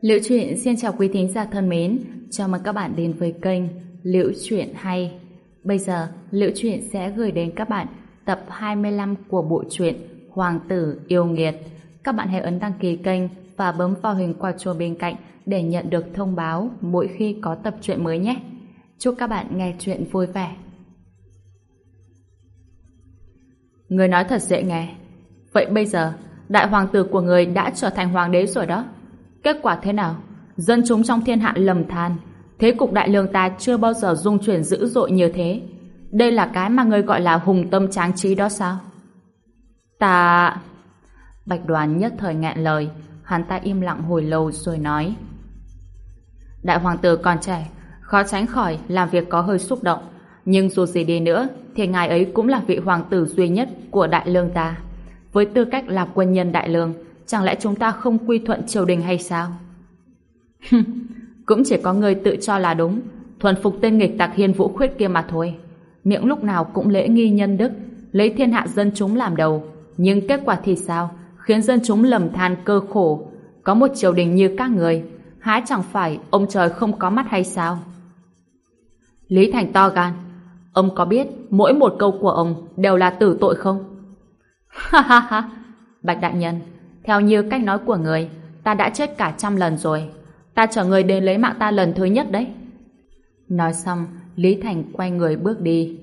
Liễu chuyện xin chào quý thính giả thân mến, chào mừng các bạn đến với kênh Liễu chuyện hay. Bây giờ, Liễu chuyện sẽ gửi đến các bạn tập 25 của bộ truyện Hoàng tử yêu nghiệt. Các bạn hãy ấn đăng ký kênh và bấm vào hình quả chuông bên cạnh để nhận được thông báo mỗi khi có tập truyện mới nhé. Chúc các bạn nghe truyện vui vẻ. Người nói thật dễ nghe. Vậy bây giờ, đại hoàng tử của người đã trở thành hoàng đế rồi đó. Kết quả thế nào? Dân chúng trong thiên hạ lầm than. Thế cục đại lương ta chưa bao giờ dung chuyển dữ dội như thế. Đây là cái mà người gọi là hùng tâm tráng trí đó sao? Ta... Bạch đoàn nhất thời ngạn lời. Hắn ta im lặng hồi lâu rồi nói. Đại hoàng tử còn trẻ, khó tránh khỏi làm việc có hơi xúc động. Nhưng dù gì đi nữa, thì ngài ấy cũng là vị hoàng tử duy nhất của đại lương ta. Với tư cách là quân nhân đại lương, chẳng lẽ chúng ta không quy thuận triều đình hay sao? cũng chỉ có người tự cho là đúng, thuần phục tên nghịch tặc hiên vũ khuyết kia mà thôi. Miệng lúc nào cũng lễ nghi nhân đức, lấy thiên hạ dân chúng làm đầu. Nhưng kết quả thì sao? Khiến dân chúng lầm than cơ khổ. Có một triều đình như các người, há chẳng phải ông trời không có mắt hay sao? Lý Thành to gan, ông có biết mỗi một câu của ông đều là tử tội không? Ha ha ha, Bạch Đại Nhân, theo như cách nói của người, ta đã chết cả trăm lần rồi. Ta chở người đến lấy mạng ta lần thứ nhất đấy. Nói xong, Lý Thành quay người bước đi.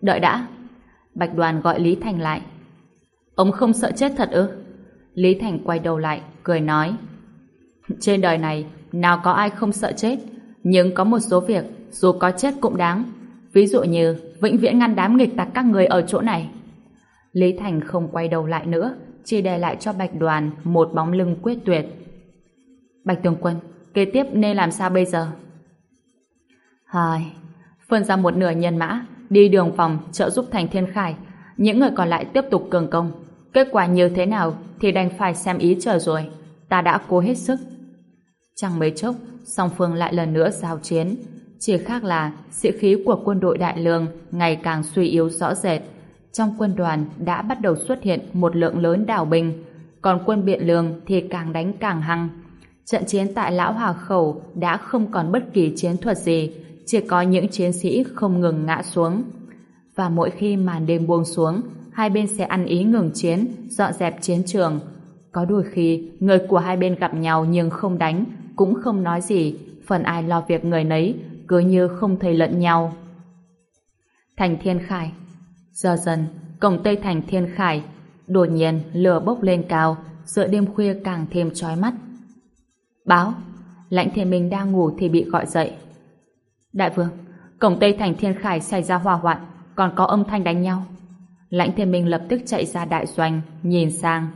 Đợi đã. Bạch Đoàn gọi Lý Thành lại. Ông không sợ chết thật ư? Lý Thành quay đầu lại, cười nói. Trên đời này, nào có ai không sợ chết, nhưng có một số việc, dù có chết cũng đáng. Ví dụ như, vĩnh viễn ngăn đám nghịch tặc các người ở chỗ này. Lý Thành không quay đầu lại nữa, chỉ để lại cho Bạch Đoàn một bóng lưng quyết tuyệt. Bạch Tường Quân, kế tiếp nên làm sao bây giờ? Hai, phân ra một nửa nhân mã, đi đường phòng trợ giúp thành thiên khải, những người còn lại tiếp tục cường công. Kết quả như thế nào thì đành phải xem ý chờ rồi. Ta đã cố hết sức. Chẳng mấy chốc, song phương lại lần nữa giao chiến. Chỉ khác là sĩ khí của quân đội đại lương ngày càng suy yếu rõ rệt. Trong quân đoàn đã bắt đầu xuất hiện một lượng lớn đảo binh, còn quân biện lương thì càng đánh càng hăng. Trận chiến tại Lão Hòa Khẩu đã không còn bất kỳ chiến thuật gì, chỉ có những chiến sĩ không ngừng ngã xuống. Và mỗi khi màn đêm buông xuống, hai bên sẽ ăn ý ngừng chiến, dọn dẹp chiến trường. Có đôi khi, người của hai bên gặp nhau nhưng không đánh, cũng không nói gì, phần ai lo việc người nấy, cứ như không thấy lẫn nhau. Thành Thiên Khải Giờ dần, cổng Tây Thành Thiên Khải, đột nhiên lửa bốc lên cao, giữa đêm khuya càng thêm chói mắt. Báo, lãnh thiên minh đang ngủ thì bị gọi dậy. Đại vương, cổng Tây Thành Thiên Khải xảy ra hỏa hoạn, còn có âm thanh đánh nhau. Lãnh thiên minh lập tức chạy ra đại doanh, nhìn sang.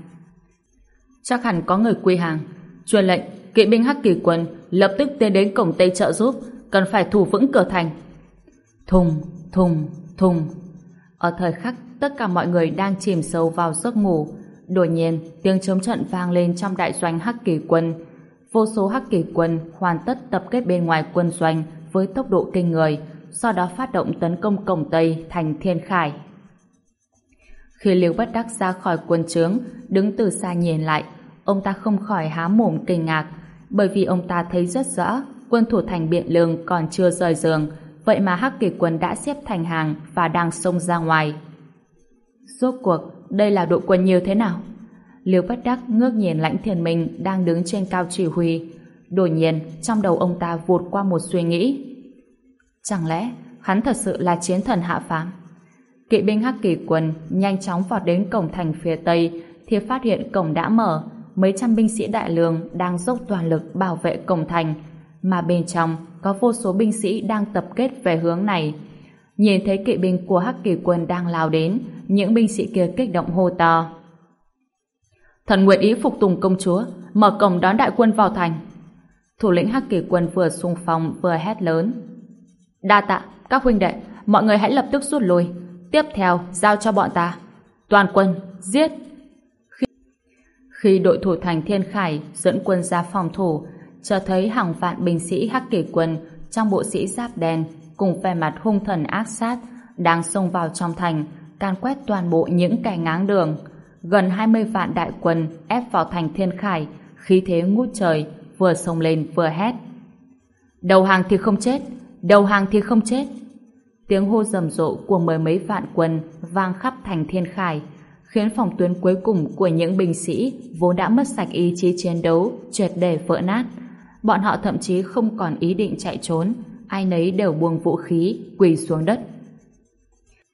Chắc hẳn có người quy hàng, truyền lệnh, kỵ binh hắc kỳ quân lập tức tiến đến cổng Tây trợ giúp, cần phải thủ vững cửa thành. Thùng, thùng, thùng. Ở thời khắc tất cả mọi người đang chìm sâu vào giấc ngủ, đột nhiên tiếng chống trận vang lên trong đại doanh hắc kỳ quân. Vô số hắc kỳ quân hoàn tất tập kết bên ngoài quân doanh với tốc độ kinh người, sau đó phát động tấn công cổng Tây thành Thiên Khải. Khi Liêu Bất Đắc ra khỏi quân trướng, đứng từ xa nhìn lại, ông ta không khỏi há mồm kinh ngạc, bởi vì ông ta thấy rất rõ quân thủ thành Biện Lương còn chưa rời giường, vậy mà Hắc Kỳ quân đã xếp thành hàng và đang xông ra ngoài. Rốt cuộc, đây là đội quân như thế nào? Liêu Bất Đắc ngước nhìn Lãnh Thiền Minh đang đứng trên cao chỉ huy. Đột nhiên, trong đầu ông ta vụt qua một suy nghĩ. Chẳng lẽ hắn thật sự là chiến thần hạ phàm? Kỵ binh Hắc Kỳ quân nhanh chóng vọt đến cổng thành phía tây thì phát hiện cổng đã mở, mấy trăm binh sĩ đại lương đang dốc toàn lực bảo vệ cổng thành, mà bên trong có vô số binh sĩ đang tập kết về hướng này. Nhìn thấy kỵ binh của Hắc Kỳ quân đang lao đến, những binh sĩ kia kích động hô to. Thần nguyện ý phục tùng công chúa, mở cổng đón đại quân vào thành. Thủ lĩnh Hắc Kỳ quân vừa xung phong vừa hét lớn. Đa tạ, các huynh đệ, mọi người hãy lập tức rút lui. Tiếp theo, giao cho bọn ta. Toàn quân, giết! Khi, khi đội thủ thành Thiên Khải dẫn quân ra phòng thủ, cho thấy hàng vạn binh sĩ Hắc Kỳ quân trong bộ sĩ giáp đen cùng vẻ mặt hung thần ác sát đang xông vào trong thành, can quét toàn bộ những kẻ ngáng đường. Gần 20 vạn đại quân ép vào thành Thiên Khải, khí thế ngút trời, vừa xông lên vừa hét. Đầu hàng thì không chết, đầu hàng thì không chết. Tiếng hô rầm rộ của mười mấy vạn quân vang khắp thành thiên khải, khiến phòng tuyến cuối cùng của những binh sĩ vốn đã mất sạch ý chí chiến đấu triệt để vỡ nát. Bọn họ thậm chí không còn ý định chạy trốn, ai nấy đều buông vũ khí, quỳ xuống đất.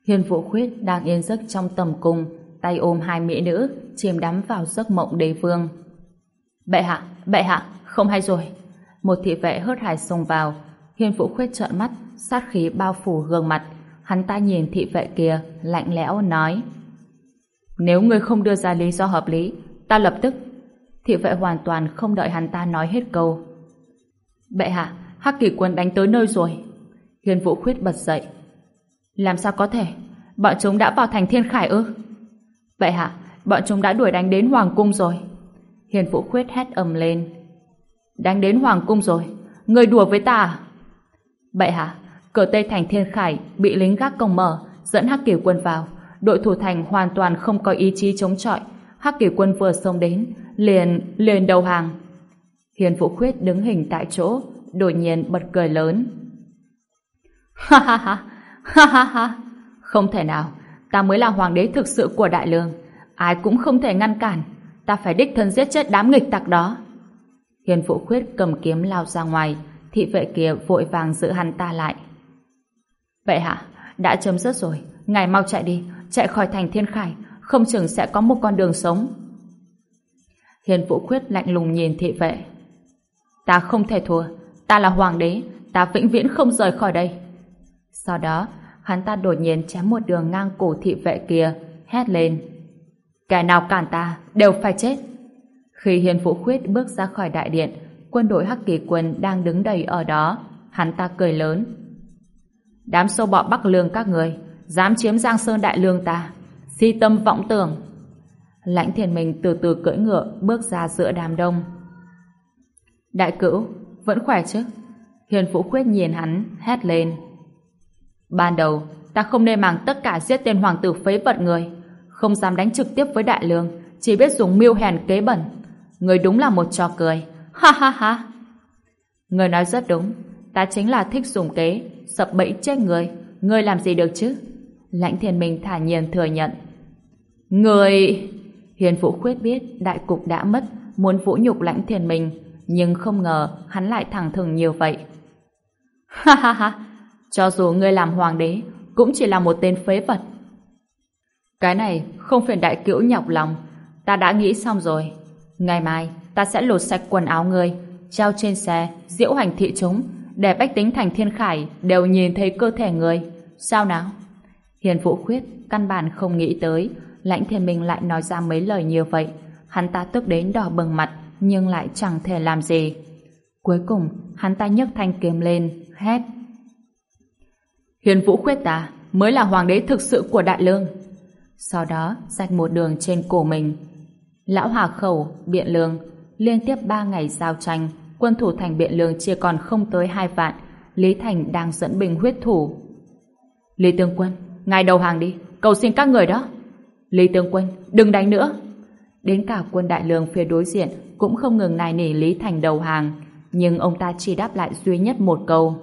Hiền Vũ Khuyết đang yên giấc trong tầm cung, tay ôm hai mỹ nữ, chìm đắm vào giấc mộng đế vương. Bệ hạ, bệ hạ, không hay rồi. Một thị vệ hớt hải xông vào, Hiền Vũ Khuyết trợn mắt, sát khí bao phủ gương mặt. Hắn ta nhìn thị vệ kia, lạnh lẽo nói. Nếu ngươi không đưa ra lý do hợp lý, ta lập tức. Thị vệ hoàn toàn không đợi hắn ta nói hết câu. Bệ hạ, Hắc kỳ quân đánh tới nơi rồi. Hiền Vũ Khuyết bật dậy. Làm sao có thể? Bọn chúng đã vào thành thiên khải ư? Vậy hạ, bọn chúng đã đuổi đánh đến Hoàng Cung rồi. Hiền Vũ Khuyết hét ầm lên. Đánh đến Hoàng Cung rồi? Người đùa với ta à? Vậy hạ, cửa Tây Thành Thiên Khải bị lính gác công mở, dẫn Hắc Kỳ quân vào. Đội thủ thành hoàn toàn không có ý chí chống chọi. Hắc Kỳ quân vừa xông đến, liền liền đầu hàng. Hiền Vũ Khuyết đứng hình tại chỗ, đột nhiên bật cười lớn. Ha ha ha, ha ha ha, không thể nào, ta mới là hoàng đế thực sự của Đại Lương, ai cũng không thể ngăn cản, ta phải đích thân giết chết đám nghịch tặc đó. Hiền vũ Khuyết cầm kiếm lao ra ngoài, thị vệ kia vội vàng giữ hắn ta lại. Vậy hả, đã chấm dứt rồi, ngài mau chạy đi, chạy khỏi thành thiên khải, không chừng sẽ có một con đường sống. Hiền Vũ Khuyết lạnh lùng nhìn thị vệ. Ta không thể thua, ta là hoàng đế, ta vĩnh viễn không rời khỏi đây. Sau đó, hắn ta đột nhiên chém một đường ngang cổ thị vệ kia, hét lên. Kẻ nào cản ta, đều phải chết. Khi Hiền Vũ Khuyết bước ra khỏi đại điện, quân đội Hắc Kỳ quân đang đứng đầy ở đó, hắn ta cười lớn. Đám sâu bọ Bắc Lương các người, dám chiếm Giang Sơn Đại Lương ta, si tâm vọng tưởng. Lãnh thiền mình từ từ cưỡi ngựa bước ra giữa đám đông. Đại cữu, vẫn khỏe chứ? Hiền Vũ Khuyết nhìn hắn, hét lên. Ban đầu, ta không nên mang tất cả giết tên hoàng tử phế vật người. Không dám đánh trực tiếp với đại lương, chỉ biết dùng mưu hèn kế bẩn. Người đúng là một trò cười. Ha ha ha! Người nói rất đúng. Ta chính là thích dùng kế, sập bẫy chết người. Người làm gì được chứ? Lãnh thiên minh thả nhiên thừa nhận. Người... Hiền Vũ Khuyết biết đại cục đã mất, muốn vũ nhục lãnh thiền mình nhưng không ngờ hắn lại thẳng thừng nhiều vậy. Ha ha ha, cho dù ngươi làm hoàng đế, cũng chỉ là một tên phế vật. Cái này không phải đại cữu nhọc lòng, ta đã nghĩ xong rồi. Ngày mai, ta sẽ lột sạch quần áo ngươi, treo trên xe, diễu hành thị chúng, để bách tính thành thiên khải đều nhìn thấy cơ thể ngươi. Sao nào? Hiền vũ Khuyết căn bản không nghĩ tới, lãnh thiên minh lại nói ra mấy lời như vậy. Hắn ta tức đến đỏ bừng mặt, nhưng lại chẳng thể làm gì. Cuối cùng, hắn ta nhấc thanh kiếm lên, hét. Hiền Vũ Khuyết ta mới là hoàng đế thực sự của Đại Lương. Sau đó, rạch một đường trên cổ mình. Lão Hà Khẩu, Biện Lương, liên tiếp ba ngày giao tranh, quân thủ thành Biện Lương chia còn không tới hai vạn, Lý Thành đang dẫn binh huyết thủ. Lý Tương Quân, ngài đầu hàng đi, cầu xin các người đó. Lý Tương Quân, đừng đánh nữa. Đến cả quân đại lương phía đối diện cũng không ngừng nài nỉ Lý Thành đầu hàng, nhưng ông ta chỉ đáp lại duy nhất một câu.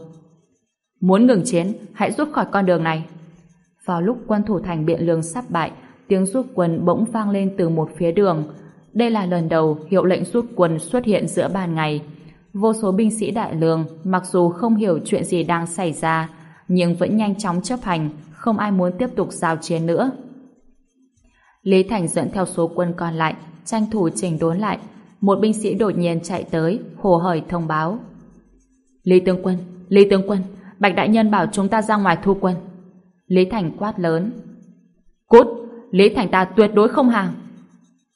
Muốn ngừng chiến, hãy rút khỏi con đường này. Vào lúc quân thủ thành biện lương sắp bại, tiếng rút quân bỗng vang lên từ một phía đường. Đây là lần đầu hiệu lệnh rút quân xuất hiện giữa ban ngày. Vô số binh sĩ đại lương, mặc dù không hiểu chuyện gì đang xảy ra, nhưng vẫn nhanh chóng chấp hành, không ai muốn tiếp tục giao chiến nữa. Lý Thành dẫn theo số quân còn lại, tranh thủ trình đốn lại. Một binh sĩ đột nhiên chạy tới, hồ hởi thông báo. Lý Tướng Quân, Lý Tướng Quân, Bạch Đại Nhân bảo chúng ta ra ngoài thu quân. Lý Thành quát lớn. Cút, Lý Thành ta tuyệt đối không hàng.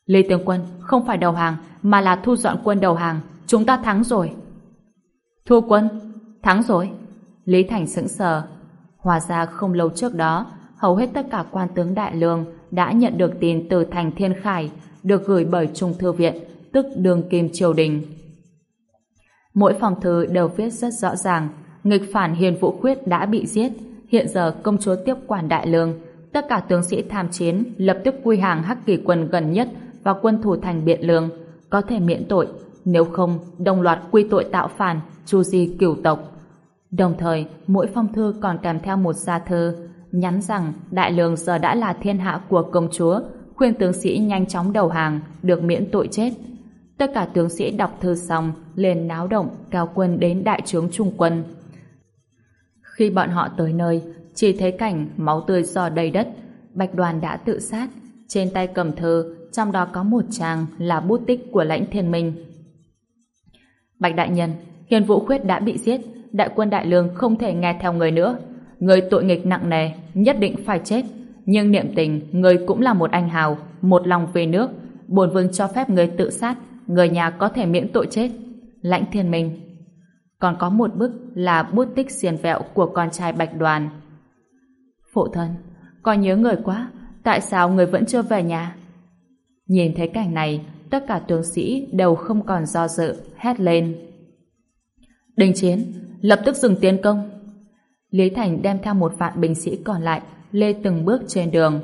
Lý Tướng Quân không phải đầu hàng, mà là thu dọn quân đầu hàng. Chúng ta thắng rồi. Thu quân, thắng rồi. Lý Thành sững sờ. Hòa ra không lâu trước đó, hầu hết tất cả quan tướng đại lương đã nhận được tin từ thành Thiên Khải được gửi bởi Trung Thư Viện, tức Đường Kim Triều Đình. Mỗi phòng thư đều viết rất rõ ràng nghịch phản Hiền Vũ Khuyết đã bị giết, hiện giờ công chúa tiếp quản đại lương, tất cả tướng sĩ tham chiến lập tức quy hàng Hắc Kỳ quân gần nhất và quân thủ thành Biện Lương, có thể miễn tội, nếu không đồng loạt quy tội tạo phản, chu di cửu tộc. Đồng thời, mỗi phong thư còn kèm theo một gia thư, nhắn rằng đại lương giờ đã là thiên hạ của công chúa, khuyên tướng sĩ nhanh chóng đầu hàng, được miễn tội chết. Tất cả tướng sĩ đọc thư xong, liền náo động, cao quân đến đại trướng trung quân. Khi bọn họ tới nơi, chỉ thấy cảnh máu tươi giò đầy đất, Bạch Đoàn đã tự sát, trên tay cầm thư, trong đó có một trang là bút tích của lãnh thiên minh. Bạch Đại Nhân, Hiền Vũ Khuyết đã bị giết, đại quân Đại Lương không thể nghe theo người nữa. Người tội nghịch nặng nề, nhất định phải chết. Nhưng niệm tình, người cũng là một anh hào, một lòng về nước. Bổn vương cho phép người tự sát, người nhà có thể miễn tội chết. Lãnh thiên minh. Còn có một bức là bút tích xiền vẹo của con trai Bạch Đoàn. Phụ thân, con nhớ người quá, tại sao người vẫn chưa về nhà? Nhìn thấy cảnh này, tất cả tướng sĩ đều không còn do dự, hét lên. Đình chiến, lập tức dừng tiến công. Lý Thành đem theo một vạn binh sĩ còn lại, lê từng bước trên đường.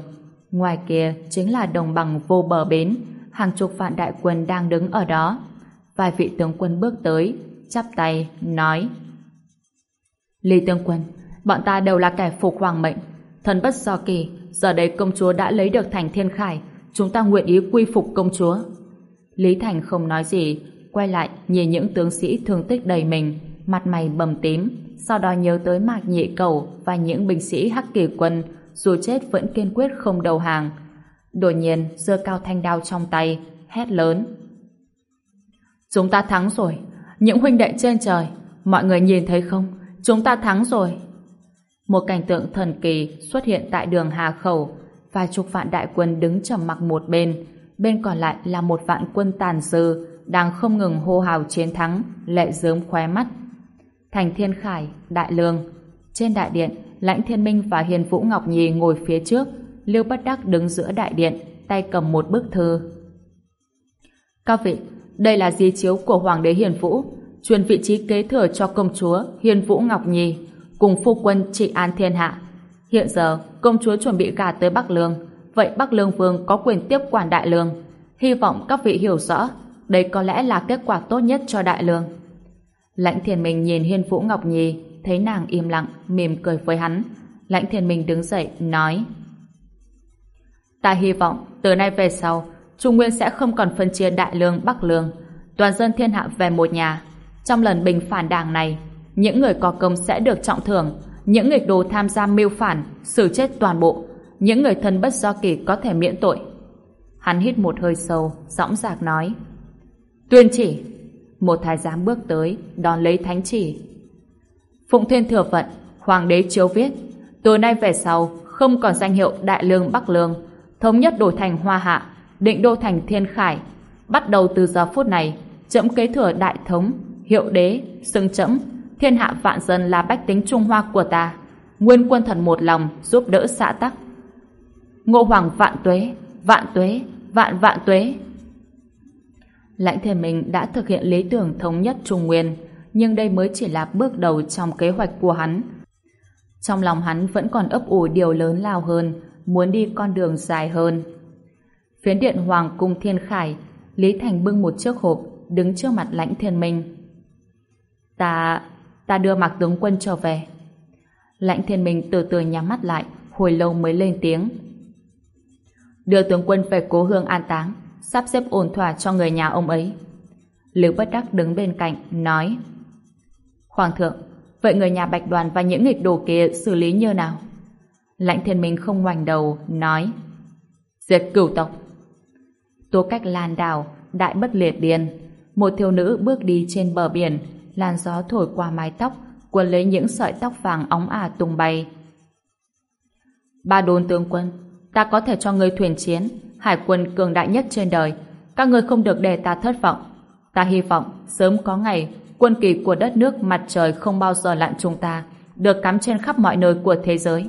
Ngoài kia chính là đồng bằng vô bờ bến, hàng chục vạn đại quân đang đứng ở đó. Vài vị tướng quân bước tới, chắp tay, nói Lý tướng quân, bọn ta đều là kẻ phục hoàng mệnh. Thần bất do kỳ, giờ đây công chúa đã lấy được thành thiên khải, chúng ta nguyện ý quy phục công chúa. Lý Thành không nói gì, quay lại nhìn những tướng sĩ thương tích đầy mình, mặt mày bầm tím, sau đó nhớ tới Mạc Nhị Cầu và những binh sĩ Hắc Kỳ quân, dù chết vẫn kiên quyết không đầu hàng. Đột nhiên, giơ cao thanh đao trong tay, hét lớn. Chúng ta thắng rồi, những huynh đệ trên trời, mọi người nhìn thấy không? Chúng ta thắng rồi. Một cảnh tượng thần kỳ xuất hiện tại đường Hà Khẩu, vài chục vạn đại quân đứng trầm mặc một bên, bên còn lại là một vạn quân tàn dư đang không ngừng hô hào chiến thắng, lệ dớm khóe mắt. Thành Thiên Khải, Đại Lương. Trên đại điện, Lãnh Thiên Minh và Hiền Vũ Ngọc Nhi ngồi phía trước, Lưu Bất Đắc đứng giữa đại điện, tay cầm một bức thư. Các vị, đây là di chiếu của Hoàng đế Hiền Vũ, truyền vị trí kế thừa cho công chúa Hiền Vũ Ngọc Nhi, cùng phu quân trị an thiên hạ. Hiện giờ, công chúa chuẩn bị gả tới Bắc Lương, vậy Bắc Lương Vương có quyền tiếp quản Đại Lương. Hy vọng các vị hiểu rõ, đây có lẽ là kết quả tốt nhất cho Đại Lương. Lãnh Thiền Minh nhìn Hiên Vũ Ngọc Nhi, thấy nàng im lặng, mỉm cười với hắn. Lãnh Thiền Minh đứng dậy, nói Ta hy vọng, từ nay về sau, Trung Nguyên sẽ không còn phân chia Đại Lương, Bắc Lương, toàn dân thiên hạ về một nhà. Trong lần bình phản đảng này, những người có công sẽ được trọng thưởng, những nghịch đồ tham gia mưu phản, xử chết toàn bộ, những người thân bất do kỳ có thể miễn tội. Hắn hít một hơi sâu, dõng dạc nói. Tuyên chỉ. Một thái giám bước tới, đón lấy thánh chỉ. Phụng Thiên Thừa Vận, Hoàng đế chiếu viết, từ nay về sau không còn danh hiệu Đại Lương Bắc Lương, thống nhất đổi thành Hoa Hạ, định đô thành Thiên Khải. Bắt đầu từ giờ phút này, trẫm kế thừa đại thống, hiệu đế, xưng trẫm thiên hạ vạn dân là bách tính Trung Hoa của ta. Nguyên quân thần một lòng giúp đỡ xã tắc. Ngô Hoàng vạn tuế, vạn tuế, vạn vạn tuế. Lãnh thể mình đã thực hiện lý tưởng thống nhất Trung Nguyên, nhưng đây mới chỉ là bước đầu trong kế hoạch của hắn. Trong lòng hắn vẫn còn ấp ủ điều lớn lao hơn, muốn đi con đường dài hơn. Phiến điện Hoàng cung Thiên Khải, Lý Thành bưng một chiếc hộp, đứng trước mặt lãnh thiên minh. Ta... ta đưa Mạc Tướng Quân trở về. Lãnh thiên minh từ từ nhắm mắt lại, hồi lâu mới lên tiếng. Đưa tướng quân về cố hương an táng, sắp xếp ổn thỏa cho người nhà ông ấy. Lưu Bất Đắc đứng bên cạnh, nói Hoàng thượng, vậy người nhà Bạch Đoàn và những nghịch đồ kia xử lý như nào? Lãnh thiên minh không ngoảnh đầu, nói Diệt cửu tộc. Tố cách lan đảo, đại bất liệt điên. Một thiếu nữ bước đi trên bờ biển, làn gió thổi qua mái tóc, cuốn lấy những sợi tóc vàng óng ả tung bay. Ba đồn tướng quân, ta có thể cho người thuyền chiến, hải quân cường đại nhất trên đời. Các ngươi không được để ta thất vọng. Ta hy vọng sớm có ngày quân kỳ của đất nước mặt trời không bao giờ lặn chúng ta được cắm trên khắp mọi nơi của thế giới.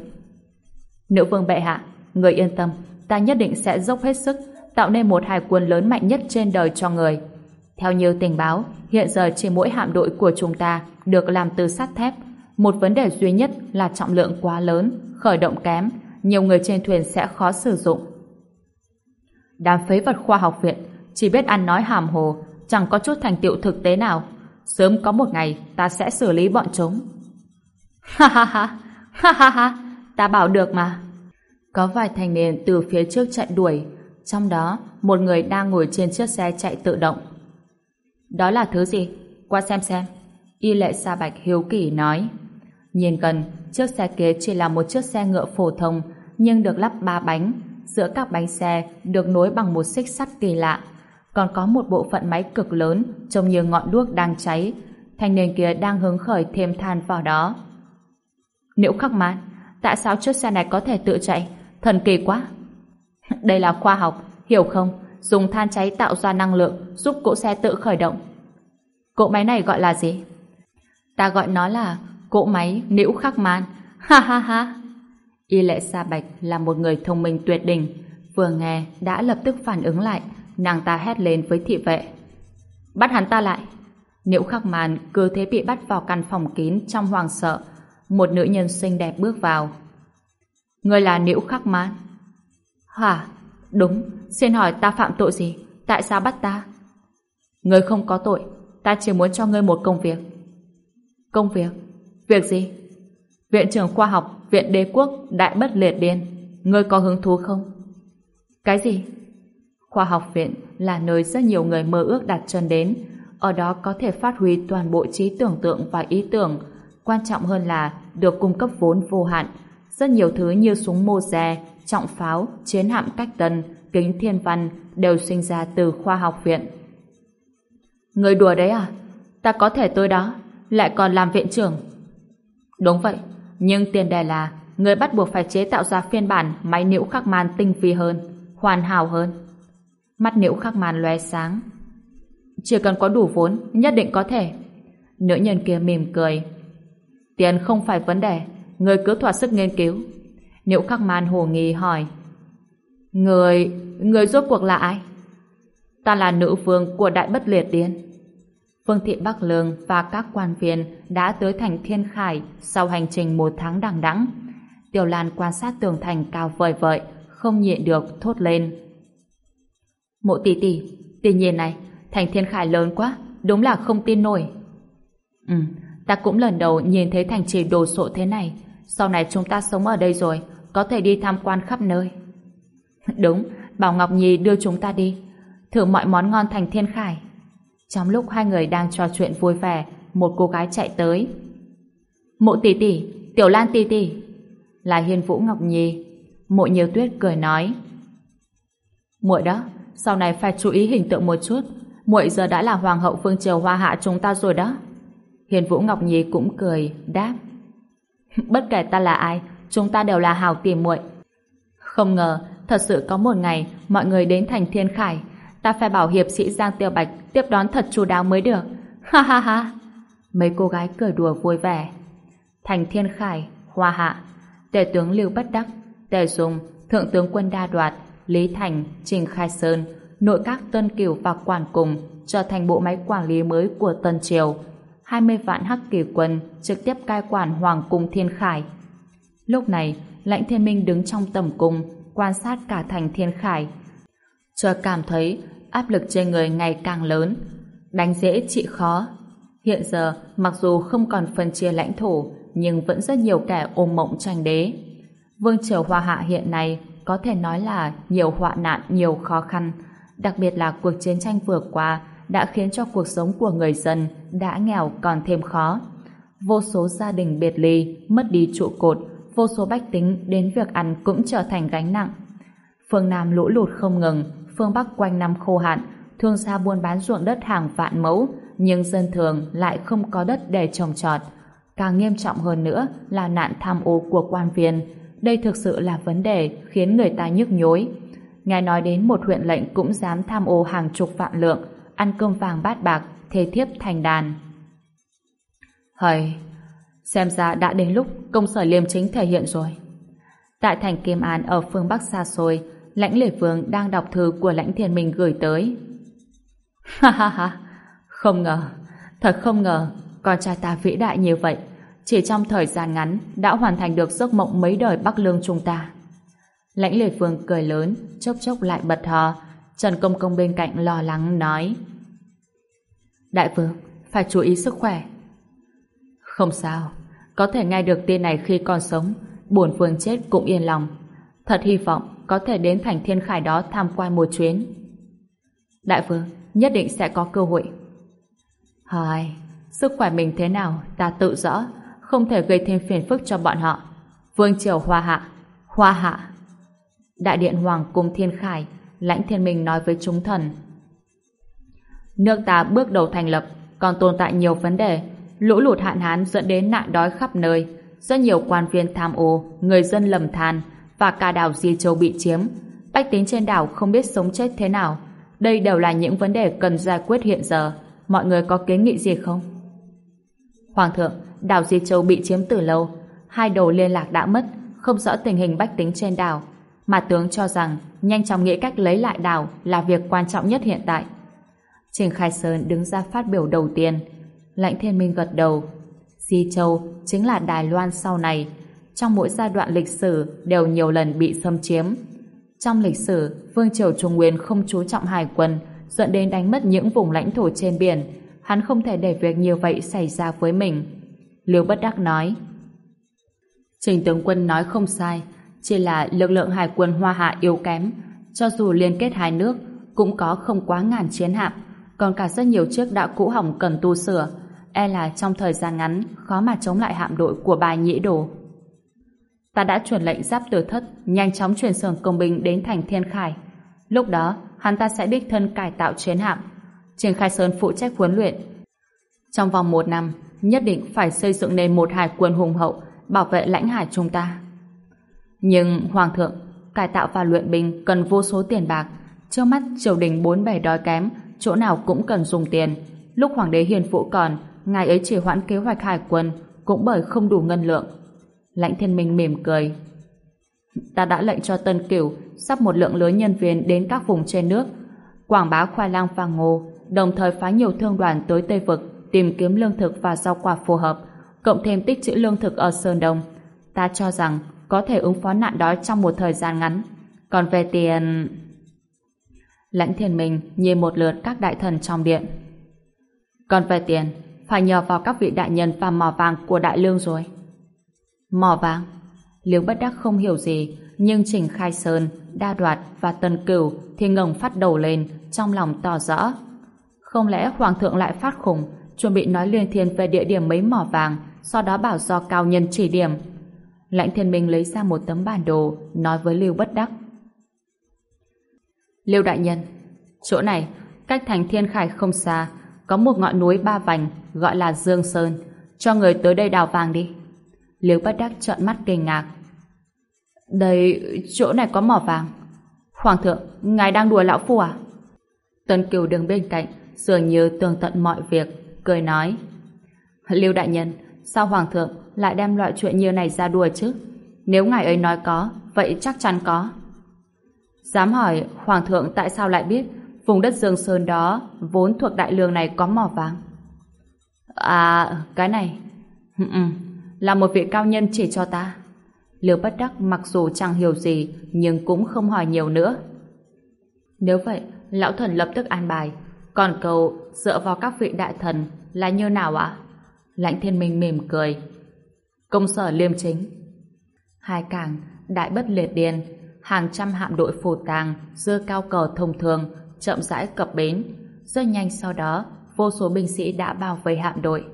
Nữ vương bệ hạ, người yên tâm, ta nhất định sẽ dốc hết sức tạo nên một hải quân lớn mạnh nhất trên đời cho người. Theo nhiều tình báo, hiện giờ chỉ mỗi hạm đội của chúng ta được làm từ sắt thép. Một vấn đề duy nhất là trọng lượng quá lớn, khởi động kém, nhiều người trên thuyền sẽ khó sử dụng. Đám phế vật khoa học viện chỉ biết ăn nói hàm hồ, chẳng có chút thành tựu thực tế nào. Sớm có một ngày ta sẽ xử lý bọn chúng. Ha ha ha, ha ha ha, ta bảo được mà. Có vài thanh niên từ phía trước chạy đuổi, trong đó một người đang ngồi trên chiếc xe chạy tự động. Đó là thứ gì? Qua xem xem. Y lệ Sa Bạch hiếu kỳ nói. Nhìn gần, chiếc xe kia chỉ là một chiếc xe ngựa phổ thông, nhưng được lắp ba bánh. Giữa các bánh xe được nối bằng một xích sắt kỳ lạ. Còn có một bộ phận máy cực lớn, trông như ngọn đuốc đang cháy. Thanh niên kia đang hứng khởi thêm than vào đó. Nếu khắc mạn, tại sao chiếc xe này có thể tự chạy? Thần kỳ quá! Đây là khoa học, hiểu không? Dùng than cháy tạo ra năng lượng, giúp cỗ xe tự khởi động. Cỗ máy này gọi là gì? Ta gọi nó là cỗ máy nữ Khắc Man. Ha ha ha! Y lệ Sa Bạch là một người thông minh tuyệt đỉnh. Vừa nghe đã lập tức phản ứng lại. Nàng ta hét lên với thị vệ. Bắt hắn ta lại! Nếu Khắc màn cứ thế bị bắt vào căn phòng kín trong hoàng sợ. Một nữ nhân xinh đẹp bước vào. Người là nữ Khắc màn. Hả? Đúng, xin hỏi ta phạm tội gì? Tại sao bắt ta? Người không có tội, ta chỉ muốn cho ngươi một công việc. Công việc? Việc gì? Viện trưởng khoa học, Viện Đế Quốc, Đại Bất Liệt Điên. Ngươi có hứng thú không? Cái gì? Khoa học viện là nơi rất nhiều người mơ ước đặt chân đến. Ở đó có thể phát huy toàn bộ trí tưởng tượng và ý tưởng. Quan trọng hơn là được cung cấp vốn vô hạn. Rất nhiều thứ như súng mô xe, trọng pháo, chiến hạm cách tân, kính thiên văn đều sinh ra từ khoa học viện. Người đùa đấy à? Ta có thể tôi đó, lại còn làm viện trưởng. Đúng vậy, nhưng tiền đề là người bắt buộc phải chế tạo ra phiên bản máy nhiễu khắc màn tinh vi hơn, hoàn hảo hơn. Mắt nhiễu khắc màn lóe sáng. Chỉ cần có đủ vốn, nhất định có thể. Nữ nhân kia mỉm cười. Tiền không phải vấn đề, người cứ thỏa sức nghiên cứu. Nhiễu khắc màn hồ nghi hỏi. Người, người rốt cuộc là ai? Ta là nữ vương của Đại Bất Liệt Điên. Phương Thị Bắc Lương và các quan viên đã tới thành Thiên Khải sau hành trình một tháng đằng đẵng. Tiểu Lan quan sát tường thành cao vời vợi, không nhịn được thốt lên. Mộ tỷ tỷ, tỷ nhìn này, thành Thiên Khải lớn quá, đúng là không tin nổi. Ừ, ta cũng lần đầu nhìn thấy thành trì đồ sộ thế này. Sau này chúng ta sống ở đây rồi, có thể đi tham quan khắp nơi. Đúng, bảo Ngọc Nhi đưa chúng ta đi, thử mọi món ngon thành Thiên Khải. Trong lúc hai người đang trò chuyện vui vẻ, một cô gái chạy tới. Mộ tỷ tỷ, Tiểu Lan tỷ tỷ. Là Hiên Vũ Ngọc Nhi. Mộ Nhiều Tuyết cười nói. Muội đó, sau này phải chú ý hình tượng một chút. Muội giờ đã là hoàng hậu phương triều hoa hạ chúng ta rồi đó. Hiền Vũ Ngọc Nhi cũng cười, đáp. Bất kể ta là ai, chúng ta đều là hào tìm muội. Không ngờ, thật sự có một ngày mọi người đến thành Thiên Khải, ta phải bảo hiệp sĩ Giang Tiêu Bạch tiếp đón thật chu đáo mới được. Ha ha ha. Mấy cô gái cười đùa vui vẻ. Thành Thiên Khải, Hoa Hạ, tể tướng Lưu Bất Đắc, Tề Dung, Thượng tướng quân Đa Đoạt, Lý Thành, Trình Khai Sơn, nội các Tân cửu và Quản Cùng trở thành bộ máy quản lý mới của Tân Triều. 20 vạn hắc kỳ quân trực tiếp cai quản Hoàng Cung Thiên Khải. Lúc này, lãnh thiên minh đứng trong tầm cung, quan sát cả thành Thiên Khải. Chờ cảm thấy áp lực trên người ngày càng lớn, đánh dễ trị khó. Hiện giờ, mặc dù không còn phân chia lãnh thổ, nhưng vẫn rất nhiều kẻ ôm mộng tranh đế. Vương triều Hoa Hạ hiện nay có thể nói là nhiều họa nạn, nhiều khó khăn, đặc biệt là cuộc chiến tranh vừa qua đã khiến cho cuộc sống của người dân đã nghèo còn thêm khó. Vô số gia đình biệt ly, mất đi trụ cột, vô số bách tính đến việc ăn cũng trở thành gánh nặng. Phương Nam lũ lụt không ngừng, phương Bắc quanh năm khô hạn, thương gia buôn bán ruộng đất hàng vạn mẫu, nhưng dân thường lại không có đất để trồng trọt. Càng nghiêm trọng hơn nữa là nạn tham ô của quan viên. Đây thực sự là vấn đề khiến người ta nhức nhối. Nghe nói đến một huyện lệnh cũng dám tham ô hàng chục vạn lượng, ăn cơm vàng bát bạc, thế thiếp thành đàn. Hời, xem ra đã đến lúc công sở liêm chính thể hiện rồi. Tại thành Kim An ở phương Bắc xa xôi, lãnh lệ vương đang đọc thư của lãnh thiền mình gửi tới. Ha ha ha, không ngờ, thật không ngờ, con trai ta vĩ đại như vậy, chỉ trong thời gian ngắn đã hoàn thành được giấc mộng mấy đời Bắc Lương chúng ta. Lãnh lệ vương cười lớn, chốc chốc lại bật hò, Trần Công Công bên cạnh lo lắng nói Đại vương, phải chú ý sức khỏe. Không sao, có thể nghe được tin này khi còn sống, buồn vương chết cũng yên lòng. Thật hy vọng có thể đến thành thiên khải đó tham quan một chuyến. Đại vương, nhất định sẽ có cơ hội. Hai, sức khỏe mình thế nào ta tự rõ, không thể gây thêm phiền phức cho bọn họ. Vương triều hoa hạ, hoa hạ. Đại điện Hoàng cung Thiên Khải, lãnh thiên minh nói với chúng thần. Nước ta bước đầu thành lập, còn tồn tại nhiều vấn đề. Lũ lụt hạn hán dẫn đến nạn đói khắp nơi. Rất nhiều quan viên tham ô, người dân lầm than, và cả đảo Di Châu bị chiếm. Bách tính trên đảo không biết sống chết thế nào. Đây đều là những vấn đề cần giải quyết hiện giờ. Mọi người có kiến nghị gì không? Hoàng thượng, đảo Di Châu bị chiếm từ lâu. Hai đầu liên lạc đã mất, không rõ tình hình bách tính trên đảo. Mà tướng cho rằng nhanh chóng nghĩ cách lấy lại đảo là việc quan trọng nhất hiện tại. Trình Khai Sơn đứng ra phát biểu đầu tiên. Lãnh Thiên Minh gật đầu. Di Châu chính là Đài Loan sau này. Trong mỗi giai đoạn lịch sử đều nhiều lần bị xâm chiếm. Trong lịch sử, Vương Triều Trung Nguyên không chú trọng hải quân, dẫn đến đánh mất những vùng lãnh thổ trên biển. Hắn không thể để việc như vậy xảy ra với mình. Liêu Bất Đắc nói. Trình tướng quân nói không sai, chỉ là lực lượng hải quân Hoa Hạ yếu kém. Cho dù liên kết hai nước, cũng có không quá ngàn chiến hạm, còn cả rất nhiều chiếc đã cũ hỏng cần tu sửa. E là trong thời gian ngắn khó mà chống lại hạm đội của bài nhĩ đồ. Ta đã chuyển lệnh giáp tử thất nhanh chóng chuyển sườn công binh đến thành Thiên Khải. Lúc đó, hắn ta sẽ đích thân cải tạo chiến hạm. Trình Khai Sơn phụ trách huấn luyện. Trong vòng một năm, nhất định phải xây dựng nên một hải quân hùng hậu bảo vệ lãnh hải chúng ta. Nhưng, Hoàng thượng, cải tạo và luyện binh cần vô số tiền bạc. Trước mắt triều đình bốn bề đói kém, chỗ nào cũng cần dùng tiền. Lúc Hoàng đế hiền phụ còn, ngài ấy chỉ hoãn kế hoạch hải quân, cũng bởi không đủ ngân lượng. Lãnh thiên minh mỉm cười. Ta đã lệnh cho Tân Cửu sắp một lượng lớn nhân viên đến các vùng trên nước, quảng bá khoai lang và ngô, đồng thời phái nhiều thương đoàn tới Tây Vực tìm kiếm lương thực và rau quả phù hợp, cộng thêm tích trữ lương thực ở Sơn Đông. Ta cho rằng có thể ứng phó nạn đói trong một thời gian ngắn. Còn về tiền... Lãnh thiên minh nhìn một lượt các đại thần trong điện. Còn về tiền, phải nhờ vào các vị đại nhân và mỏ vàng của đại lương rồi. Mỏ vàng? Liễu bất đắc không hiểu gì, nhưng Trình Khai Sơn, Đa Đoạt và Tân Cửu thì ngẩng phát đầu lên, trong lòng tỏ rõ. Không lẽ Hoàng thượng lại phát khủng, chuẩn bị nói liên thiên về địa điểm mấy mỏ vàng, sau đó bảo do cao nhân chỉ điểm. Lãnh thiên minh lấy ra một tấm bản đồ, nói với Lưu bất đắc. Lưu đại nhân, chỗ này, cách thành thiên khải không xa, có một ngọn núi ba vành, gọi là Dương Sơn. Cho người tới đây đào vàng đi. Liễu bất đắc trợn mắt kinh ngạc. Đây, chỗ này có mỏ vàng. Hoàng thượng, ngài đang đùa lão phu à? Tân Kiều đứng bên cạnh, dường như tường tận mọi việc, cười nói. Liêu đại nhân, sao Hoàng thượng lại đem loại chuyện như này ra đùa chứ? Nếu ngài ấy nói có, vậy chắc chắn có. Dám hỏi Hoàng thượng tại sao lại biết vùng đất Dương Sơn đó vốn thuộc đại lương này có mỏ vàng? À, cái này... Ừ, là một vị cao nhân chỉ cho ta. Liêu bất đắc mặc dù chẳng hiểu gì nhưng cũng không hỏi nhiều nữa. Nếu vậy, lão thần lập tức an bài. Còn cầu dựa vào các vị đại thần là như nào ạ? Lãnh thiên minh mỉm cười. Công sở liêm chính. Hai cảng, đại bất liệt điền, hàng trăm hạm đội phù tàng, dưa cao cờ thông thường, chậm rãi cập bến. Rất nhanh sau đó, vô số binh sĩ đã bao vây hạm đội.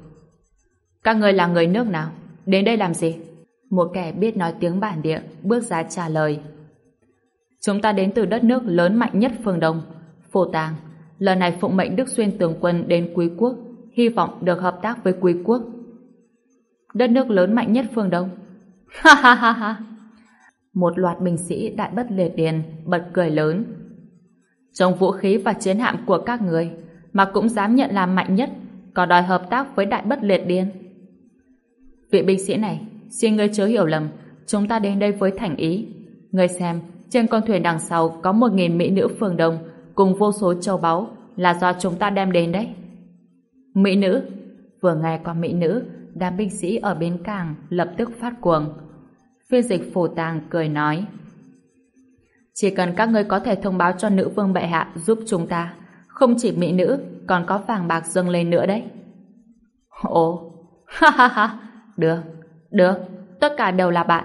Các người là người nước nào? Đến đây làm gì? Một kẻ biết nói tiếng bản địa bước ra trả lời. Chúng ta đến từ đất nước lớn mạnh nhất phương Đông, Phổ Tàng. Lần này phụng mệnh Đức Xuyên tướng quân đến Quý Quốc, hy vọng được hợp tác với Quý Quốc. Đất nước lớn mạnh nhất phương Đông. Ha ha ha ha! Một loạt binh sĩ đại bất liệt điền bật cười lớn. Trong vũ khí và chiến hạm của các người mà cũng dám nhận làm mạnh nhất có đòi hợp tác với đại bất liệt điên. Vị binh sĩ này Xin ngươi chớ hiểu lầm, chúng ta đến đây với thành ý. Ngươi xem, trên con thuyền đằng sau có một nghìn mỹ nữ phương đông cùng vô số châu báu là do chúng ta đem đến đấy. Mỹ nữ? Vừa nghe qua mỹ nữ, đám binh sĩ ở bến cảng lập tức phát cuồng. Phiên dịch phổ tàng cười nói Chỉ cần các ngươi có thể thông báo cho nữ vương bệ hạ giúp chúng ta, không chỉ mỹ nữ còn có vàng bạc dâng lên nữa đấy. Ồ, ha ha ha, được, được, tất cả đều là bạn.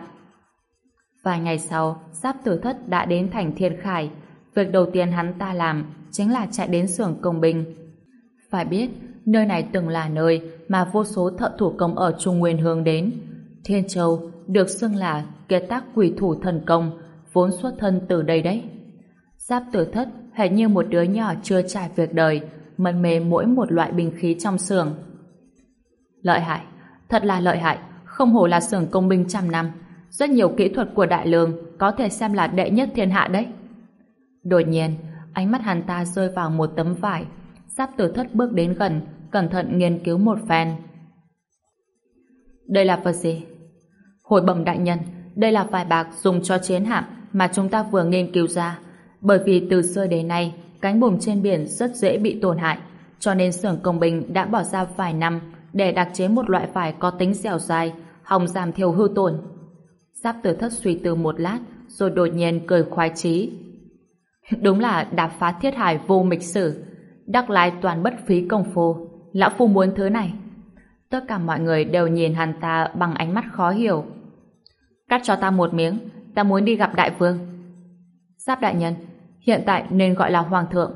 Vài ngày sau, Giáp Tử Thất đã đến thành Thiên Khải. Việc đầu tiên hắn ta làm chính là chạy đến xưởng công binh. Phải biết, nơi này từng là nơi mà vô số thợ thủ công ở Trung Nguyên hướng đến. Thiên Châu được xưng là kiệt tác quỷ thủ thần công, vốn xuất thân từ đây đấy. Giáp Tử Thất hệt như một đứa nhỏ chưa trải việc đời, mân mê mỗi một loại bình khí trong xưởng. Lợi hại, thật là lợi hại, không hổ là xưởng công binh trăm năm. Rất nhiều kỹ thuật của đại lương có thể xem là đệ nhất thiên hạ đấy. Đột nhiên, ánh mắt hắn ta rơi vào một tấm vải. Giáp tử thất bước đến gần, cẩn thận nghiên cứu một phen. Đây là vật gì? Hồi bẩm đại nhân, đây là vải bạc dùng cho chiến hạm mà chúng ta vừa nghiên cứu ra. Bởi vì từ xưa đến nay, cánh buồm trên biển rất dễ bị tổn hại, cho nên xưởng công binh đã bỏ ra vài năm để đặc chế một loại vải có tính dẻo dai, hòng giảm thiểu hư tổn. Giáp tử thất suy tư một lát, rồi đột nhiên cười khoái chí. Đúng là đạp phá thiết hải vô mịch sử, đắc lai toàn bất phí công phu. Lão Phu muốn thứ này. Tất cả mọi người đều nhìn hắn ta bằng ánh mắt khó hiểu. Cắt cho ta một miếng, ta muốn đi gặp đại vương. Giáp đại nhân, hiện tại nên gọi là hoàng thượng.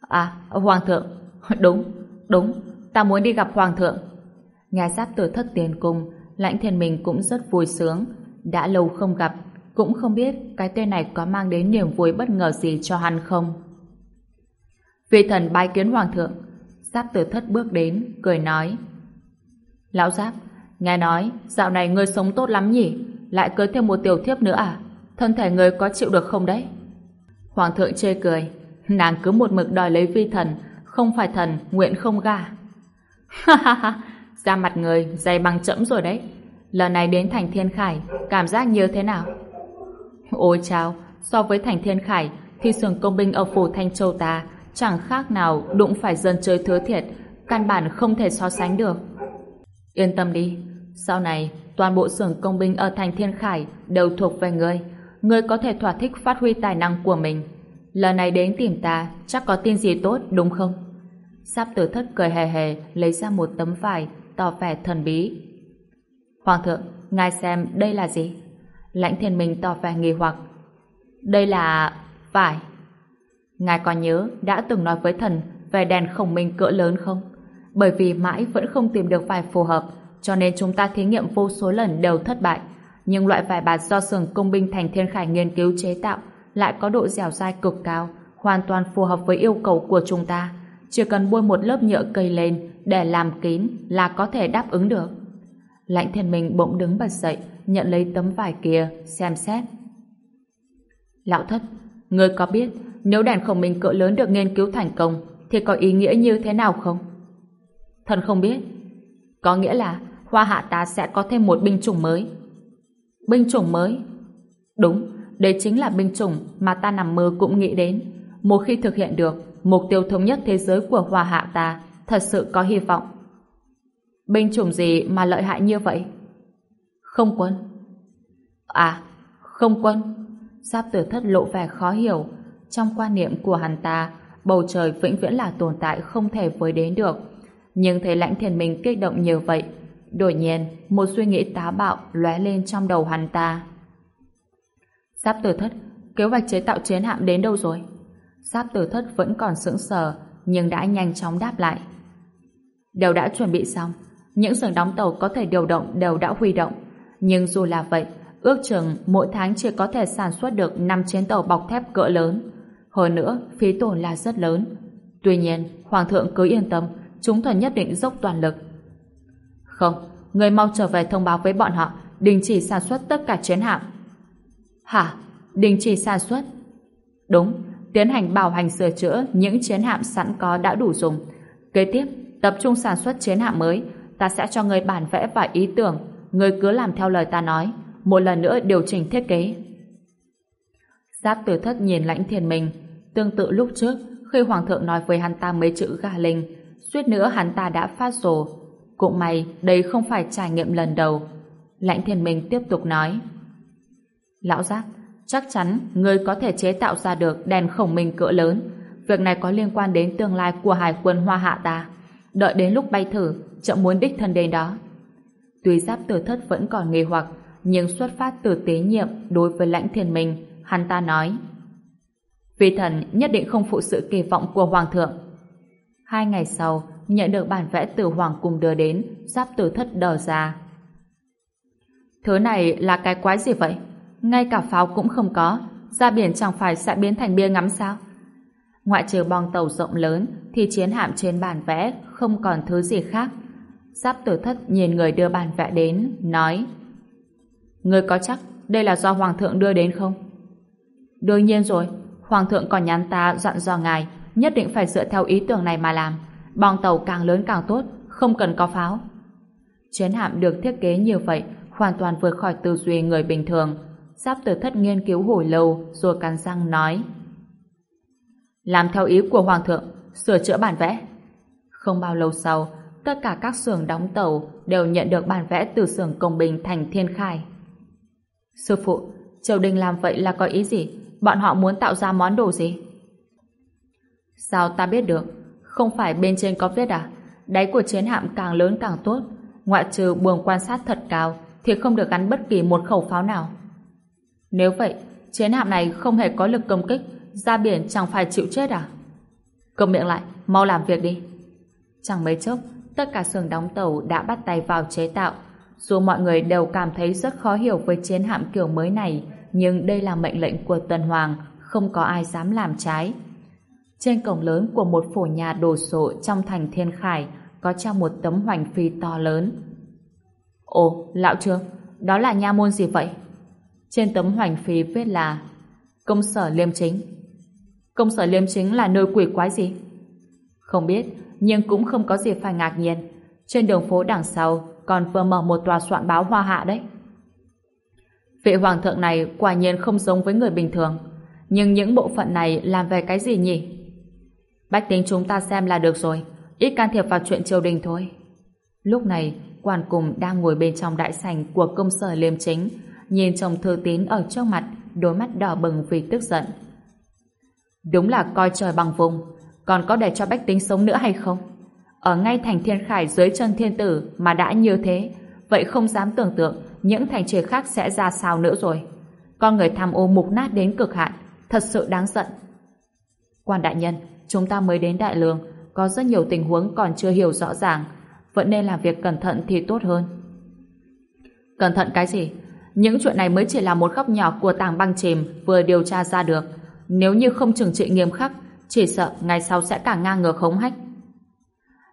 À, hoàng thượng, đúng, đúng, ta muốn đi gặp hoàng thượng. Nghe giáp tử thất tiền cung, lãnh thiên mình cũng rất vui sướng. Đã lâu không gặp, cũng không biết cái tên này có mang đến niềm vui bất ngờ gì cho hắn không. Vị thần bái kiến hoàng thượng, giáp tử thất bước đến, cười nói. Lão giáp, nghe nói dạo này ngươi sống tốt lắm nhỉ, lại cưới thêm một tiểu thiếp nữa à? Thân thể ngươi có chịu được không đấy? Hoàng thượng chê cười, nàng cứ một mực đòi lấy vi thần, không phải thần, nguyện không gả Ha ha ha, ra mặt người dày bằng chẫm rồi đấy. Lần này đến thành Thiên Khải, cảm giác như thế nào? Ôi chao so với thành Thiên Khải, thì sưởng công binh ở phủ Thanh Châu ta chẳng khác nào đụng phải dân chơi thứ thiệt, căn bản không thể so sánh được. Yên tâm đi, sau này toàn bộ xưởng công binh ở thành Thiên Khải đều thuộc về ngươi. Ngươi có thể thỏa thích phát huy tài năng của mình. Lần này đến tìm ta, chắc có tin gì tốt, đúng không? Sắp tử thất cười hề hề, lấy ra một tấm vải, tỏ vẻ thần bí. Hoàng thượng, ngài xem đây là gì? Lãnh thiên minh tỏ vẻ nghi hoặc. Đây là... vải. Ngài còn nhớ đã từng nói với thần về đèn khổng minh cỡ lớn không? Bởi vì mãi vẫn không tìm được vải phù hợp, cho nên chúng ta thí nghiệm vô số lần đều thất bại. Nhưng loại vải bạt do xưởng công binh thành thiên khải nghiên cứu chế tạo lại có độ dẻo dai cực cao, hoàn toàn phù hợp với yêu cầu của chúng ta. Chỉ cần bôi một lớp nhựa cây lên để làm kín là có thể đáp ứng được. Lãnh thiên minh bỗng đứng bật dậy, nhận lấy tấm vải kia, xem xét. Lão thất, ngươi có biết nếu đèn khổng minh cỡ lớn được nghiên cứu thành công thì có ý nghĩa như thế nào không? Thần không biết. Có nghĩa là hoa hạ ta sẽ có thêm một binh chủng mới. Binh chủng mới? Đúng, đây chính là binh chủng mà ta nằm mơ cũng nghĩ đến. Một khi thực hiện được, mục tiêu thống nhất thế giới của hoa hạ ta thật sự có hy vọng. Binh chủng gì mà lợi hại như vậy? Không quân. À, không quân. Giáp tử thất lộ vẻ khó hiểu. Trong quan niệm của hắn ta, bầu trời vĩnh viễn là tồn tại không thể với đến được. Nhưng thấy lãnh thiền mình kích động như vậy, đột nhiên một suy nghĩ táo bạo lóe lên trong đầu hắn ta. Giáp tử thất, kế hoạch chế tạo chiến hạm đến đâu rồi? Giáp tử thất vẫn còn sững sờ, nhưng đã nhanh chóng đáp lại. Đều đã chuẩn bị xong, những xưởng đóng tàu có thể điều động đều đã huy động. Nhưng dù là vậy, ước chừng mỗi tháng chỉ có thể sản xuất được 5 chiến tàu bọc thép cỡ lớn. Hơn nữa, phí tổn là rất lớn. Tuy nhiên, Hoàng thượng cứ yên tâm, chúng thần nhất định dốc toàn lực. Không, người mau trở về thông báo với bọn họ, đình chỉ sản xuất tất cả chiến hạm. Hả? Đình chỉ sản xuất? Đúng, tiến hành bảo hành sửa chữa những chiến hạm sẵn có đã đủ dùng. Kế tiếp, tập trung sản xuất chiến hạm mới, ta sẽ cho người bản vẽ và ý tưởng, người cứ làm theo lời ta nói, một lần nữa điều chỉnh thiết kế. Giáp tử thất nhìn lãnh thiền mình, tương tự lúc trước, khi hoàng thượng nói với hắn ta mấy chữ gà linh, suýt nữa hắn ta đã phát rồ. Cũng may, đây không phải trải nghiệm lần đầu. Lãnh thiền mình tiếp tục nói. Lão Giáp, chắc chắn ngươi có thể chế tạo ra được đèn khổng minh cỡ lớn. việc này có liên quan đến tương lai của hải quân Hoa Hạ ta. Đợi đến lúc bay thử, chậm muốn đích thân đến đó. Tuy giáp tử thất vẫn còn nghi hoặc, nhưng xuất phát từ tế nhiệm đối với lãnh thiên mình hắn ta nói Vì thần nhất định không phụ sự kỳ vọng của Hoàng thượng. Hai ngày sau, nhận được bản vẽ từ Hoàng cung đưa đến, giáp tử thất đờ ra. Thứ này là cái quái gì vậy? Ngay cả pháo cũng không có, ra biển chẳng phải sẽ biến thành bia ngắm sao? Ngoại trừ bong tàu rộng lớn thì chiến hạm trên bản vẽ không còn thứ gì khác. Giáp tử thất nhìn người đưa bản vẽ đến, nói Người có chắc đây là do Hoàng thượng đưa đến không? Đương nhiên rồi, Hoàng thượng còn nhắn ta dặn dò ngài nhất định phải dựa theo ý tưởng này mà làm. Bong tàu càng lớn càng tốt, không cần có pháo. Chiến hạm được thiết kế như vậy hoàn toàn vượt khỏi tư duy người bình thường. Giáp tử thất nghiên cứu hồi lâu rồi cắn răng nói làm theo ý của Hoàng thượng, sửa chữa bản vẽ. Không bao lâu sau, tất cả các xưởng đóng tàu đều nhận được bản vẽ từ xưởng công bình thành thiên khai. Sư phụ, triều đình làm vậy là có ý gì? Bọn họ muốn tạo ra món đồ gì? Sao ta biết được? Không phải bên trên có viết à? Đáy của chiến hạm càng lớn càng tốt. Ngoại trừ buồng quan sát thật cao thì không được gắn bất kỳ một khẩu pháo nào. Nếu vậy, chiến hạm này không hề có lực công kích ra biển chẳng phải chịu chết à? Cầm miệng lại, mau làm việc đi. Chẳng mấy chốc, tất cả xưởng đóng tàu đã bắt tay vào chế tạo. Dù mọi người đều cảm thấy rất khó hiểu với chiến hạm kiểu mới này, nhưng đây là mệnh lệnh của Tân Hoàng, không có ai dám làm trái. Trên cổng lớn của một phổ nhà đồ sộ trong thành Thiên Khải có treo một tấm hoành phi to lớn. Ồ, lão trương, đó là nha môn gì vậy? Trên tấm hoành phí viết là Công sở liêm chính. Công sở liêm chính là nơi quỷ quái gì? Không biết, nhưng cũng không có gì phải ngạc nhiên. Trên đường phố đằng sau còn vừa mở một tòa soạn báo hoa hạ đấy. Vị hoàng thượng này quả nhiên không giống với người bình thường. Nhưng những bộ phận này làm về cái gì nhỉ? Bách tính chúng ta xem là được rồi. Ít can thiệp vào chuyện triều đình thôi. Lúc này, quan cùng đang ngồi bên trong đại sảnh của công sở liêm chính, nhìn chồng thư tín ở trước mặt, đôi mắt đỏ bừng vì tức giận. Đúng là coi trời bằng vùng, còn có để cho bách tính sống nữa hay không? Ở ngay thành thiên khải dưới chân thiên tử mà đã như thế, vậy không dám tưởng tượng những thành trì khác sẽ ra sao nữa rồi. Con người tham ô mục nát đến cực hạn, thật sự đáng giận. Quan đại nhân, chúng ta mới đến Đại Lương, có rất nhiều tình huống còn chưa hiểu rõ ràng, vẫn nên làm việc cẩn thận thì tốt hơn. Cẩn thận cái gì? Những chuyện này mới chỉ là một góc nhỏ của tảng băng chìm vừa điều tra ra được. Nếu như không trừng trị nghiêm khắc, chỉ sợ ngày sau sẽ càng ngang ngược khống hách.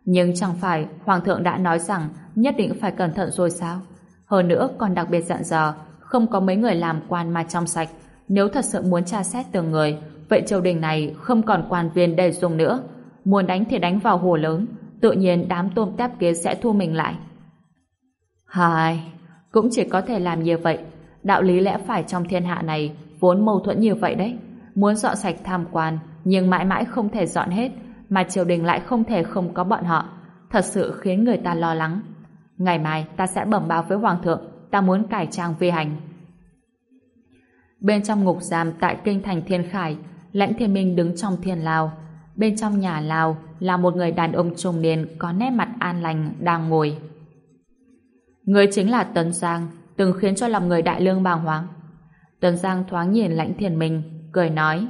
Nhưng chẳng phải Hoàng thượng đã nói rằng nhất định phải cẩn thận rồi sao? Hơn nữa còn đặc biệt dặn dò không có mấy người làm quan mà trong sạch. Nếu thật sự muốn tra xét từng người, vậy triều đình này không còn quan viên để dùng nữa. Muốn đánh thì đánh vào hồ lớn, tự nhiên đám tôm tép kia sẽ thu mình lại. Hai, cũng chỉ có thể làm như vậy. Đạo lý lẽ phải trong thiên hạ này vốn mâu thuẫn như vậy đấy. Muốn dọn sạch tham quan, nhưng mãi mãi không thể dọn hết, mà triều đình lại không thể không có bọn họ. Thật sự khiến người ta lo lắng. Ngày mai ta sẽ bẩm báo với Hoàng thượng, ta muốn cải trang vi hành. Bên trong ngục giam tại kinh thành Thiên Khải, lãnh thiên minh đứng trong thiên lao. Bên trong nhà lao là một người đàn ông trung niên có nét mặt an lành đang ngồi. Người chính là Tần Giang, từng khiến cho lòng người đại lương bàng hoàng. Tần Giang thoáng nhìn lãnh thiền mình, cười nói.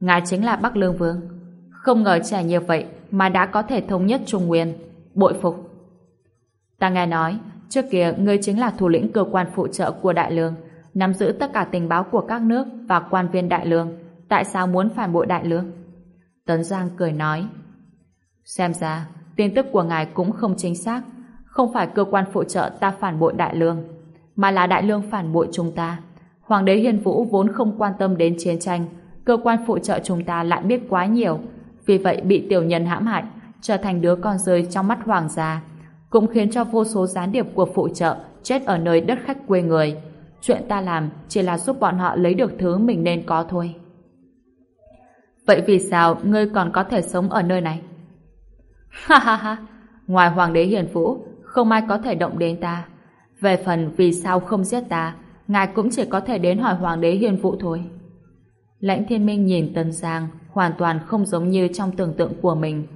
Ngài chính là Bắc Lương Vương. Không ngờ trẻ như vậy mà đã có thể thống nhất Trung Nguyên. Bội phục. Ta nghe nói, trước kia ngươi chính là thủ lĩnh cơ quan phụ trợ của Đại Lương, nắm giữ tất cả tình báo của các nước và quan viên Đại Lương. Tại sao muốn phản bội Đại Lương? Tấn Giang cười nói. Xem ra, tin tức của ngài cũng không chính xác, không phải cơ quan phụ trợ ta phản bội đại lương, mà là đại lương phản bội chúng ta. Hoàng đế Hiền Vũ vốn không quan tâm đến chiến tranh, cơ quan phụ trợ chúng ta lại biết quá nhiều, vì vậy bị tiểu nhân hãm hại, trở thành đứa con rơi trong mắt hoàng gia, cũng khiến cho vô số gián điệp của phụ trợ chết ở nơi đất khách quê người. Chuyện ta làm chỉ là giúp bọn họ lấy được thứ mình nên có thôi. Vậy vì sao ngươi còn có thể sống ở nơi này? Ha ha ha, ngoài hoàng đế hiền vũ, không ai có thể động đến ta. Về phần vì sao không giết ta, ngài cũng chỉ có thể đến hỏi hoàng đế hiền vũ thôi. Lãnh thiên minh nhìn Tân Giang, hoàn toàn không giống như trong tưởng tượng của mình.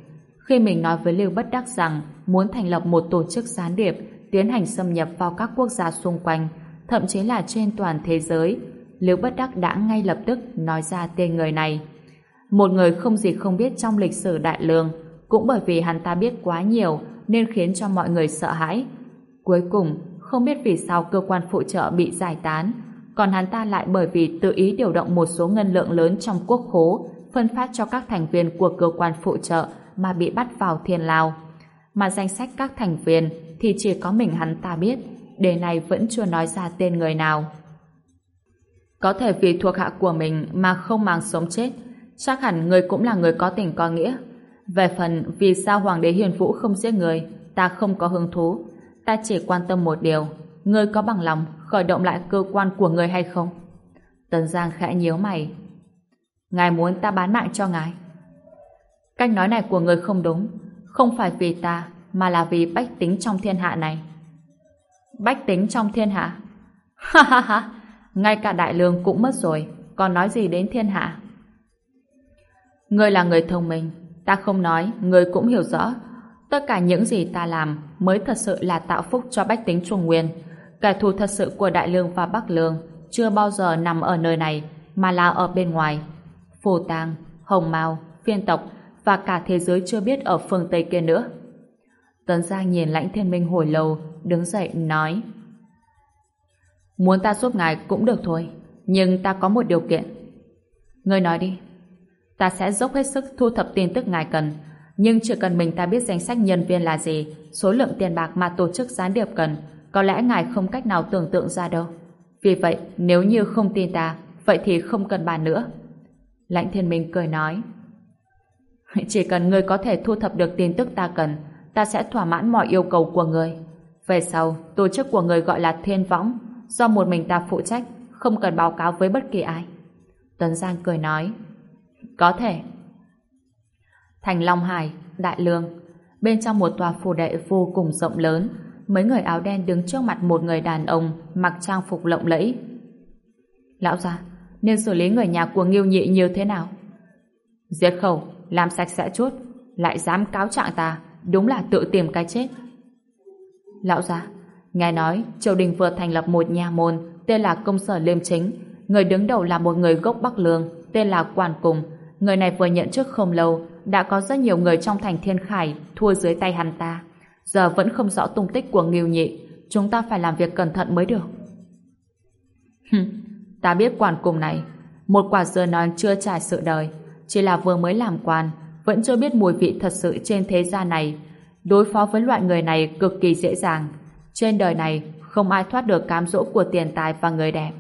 Khi mình nói với Lưu Bất Đắc rằng muốn thành lập một tổ chức gián điệp tiến hành xâm nhập vào các quốc gia xung quanh, thậm chí là trên toàn thế giới, Lưu Bất Đắc đã ngay lập tức nói ra tên người này. Một người không gì không biết trong lịch sử đại lương, cũng bởi vì hắn ta biết quá nhiều nên khiến cho mọi người sợ hãi. Cuối cùng, không biết vì sao cơ quan phụ trợ bị giải tán, còn hắn ta lại bởi vì tự ý điều động một số ngân lượng lớn trong quốc khố phân phát cho các thành viên của cơ quan phụ trợ mà bị bắt vào thiên lao. Mà danh sách các thành viên thì chỉ có mình hắn ta biết, đề này vẫn chưa nói ra tên người nào. Có thể vì thuộc hạ của mình mà không mang sống chết, chắc hẳn người cũng là người có tình có nghĩa. Về phần vì sao Hoàng đế Hiền Vũ không giết người, ta không có hứng thú. Ta chỉ quan tâm một điều, người có bằng lòng khởi động lại cơ quan của người hay không? Tần Giang khẽ nhíu mày. Ngài muốn ta bán mạng cho ngài. Cách nói này của người không đúng, không phải vì ta, mà là vì bách tính trong thiên hạ này. Bách tính trong thiên hạ? Ha ha ha, ngay cả đại lương cũng mất rồi, còn nói gì đến thiên hạ? Ngươi là người thông minh, ta không nói, ngươi cũng hiểu rõ. Tất cả những gì ta làm mới thật sự là tạo phúc cho bách tính Trung Nguyên. Kẻ thù thật sự của Đại Lương và Bắc Lương chưa bao giờ nằm ở nơi này, mà là ở bên ngoài. Phù Tang, Hồng Mao, Phiên Tộc và cả thế giới chưa biết ở phương Tây kia nữa. Tấn Giang nhìn lãnh thiên minh hồi lâu, đứng dậy nói Muốn ta giúp ngài cũng được thôi, nhưng ta có một điều kiện. Ngươi nói đi. Ta sẽ dốc hết sức thu thập tin tức ngài cần, nhưng chỉ cần mình ta biết danh sách nhân viên là gì, số lượng tiền bạc mà tổ chức gián điệp cần, có lẽ ngài không cách nào tưởng tượng ra đâu. Vì vậy, nếu như không tin ta, vậy thì không cần bàn nữa. Lãnh thiên minh cười nói. Chỉ cần ngươi có thể thu thập được tin tức ta cần, ta sẽ thỏa mãn mọi yêu cầu của ngươi. Về sau, tổ chức của ngươi gọi là Thiên Võng, do một mình ta phụ trách, không cần báo cáo với bất kỳ ai. Tấn Giang cười nói. Có thể. Thành Long Hải, Đại Lương, bên trong một tòa phủ đệ vô cùng rộng lớn, mấy người áo đen đứng trước mặt một người đàn ông mặc trang phục lộng lẫy. Lão gia, nên xử lý người nhà của Nghiêu Nhị như thế nào? Giết khẩu, làm sạch sẽ chút, lại dám cáo trạng ta, đúng là tự tìm cái chết. Lão gia, nghe nói Triều Đình vừa thành lập một nhà môn tên là Công sở Liêm Chính, người đứng đầu là một người gốc Bắc Lương tên là Quản Cùng. Người này vừa nhận chức không lâu, đã có rất nhiều người trong thành Thiên Khải thua dưới tay hắn ta. Giờ vẫn không rõ tung tích của Nghiêu Nhị, chúng ta phải làm việc cẩn thận mới được. ta biết Quản Cùng này, một quả dưa non chưa trải sự đời, chỉ là vừa mới làm quan, vẫn chưa biết mùi vị thật sự trên thế gian này. Đối phó với loại người này cực kỳ dễ dàng. Trên đời này, không ai thoát được cám dỗ của tiền tài và người đẹp.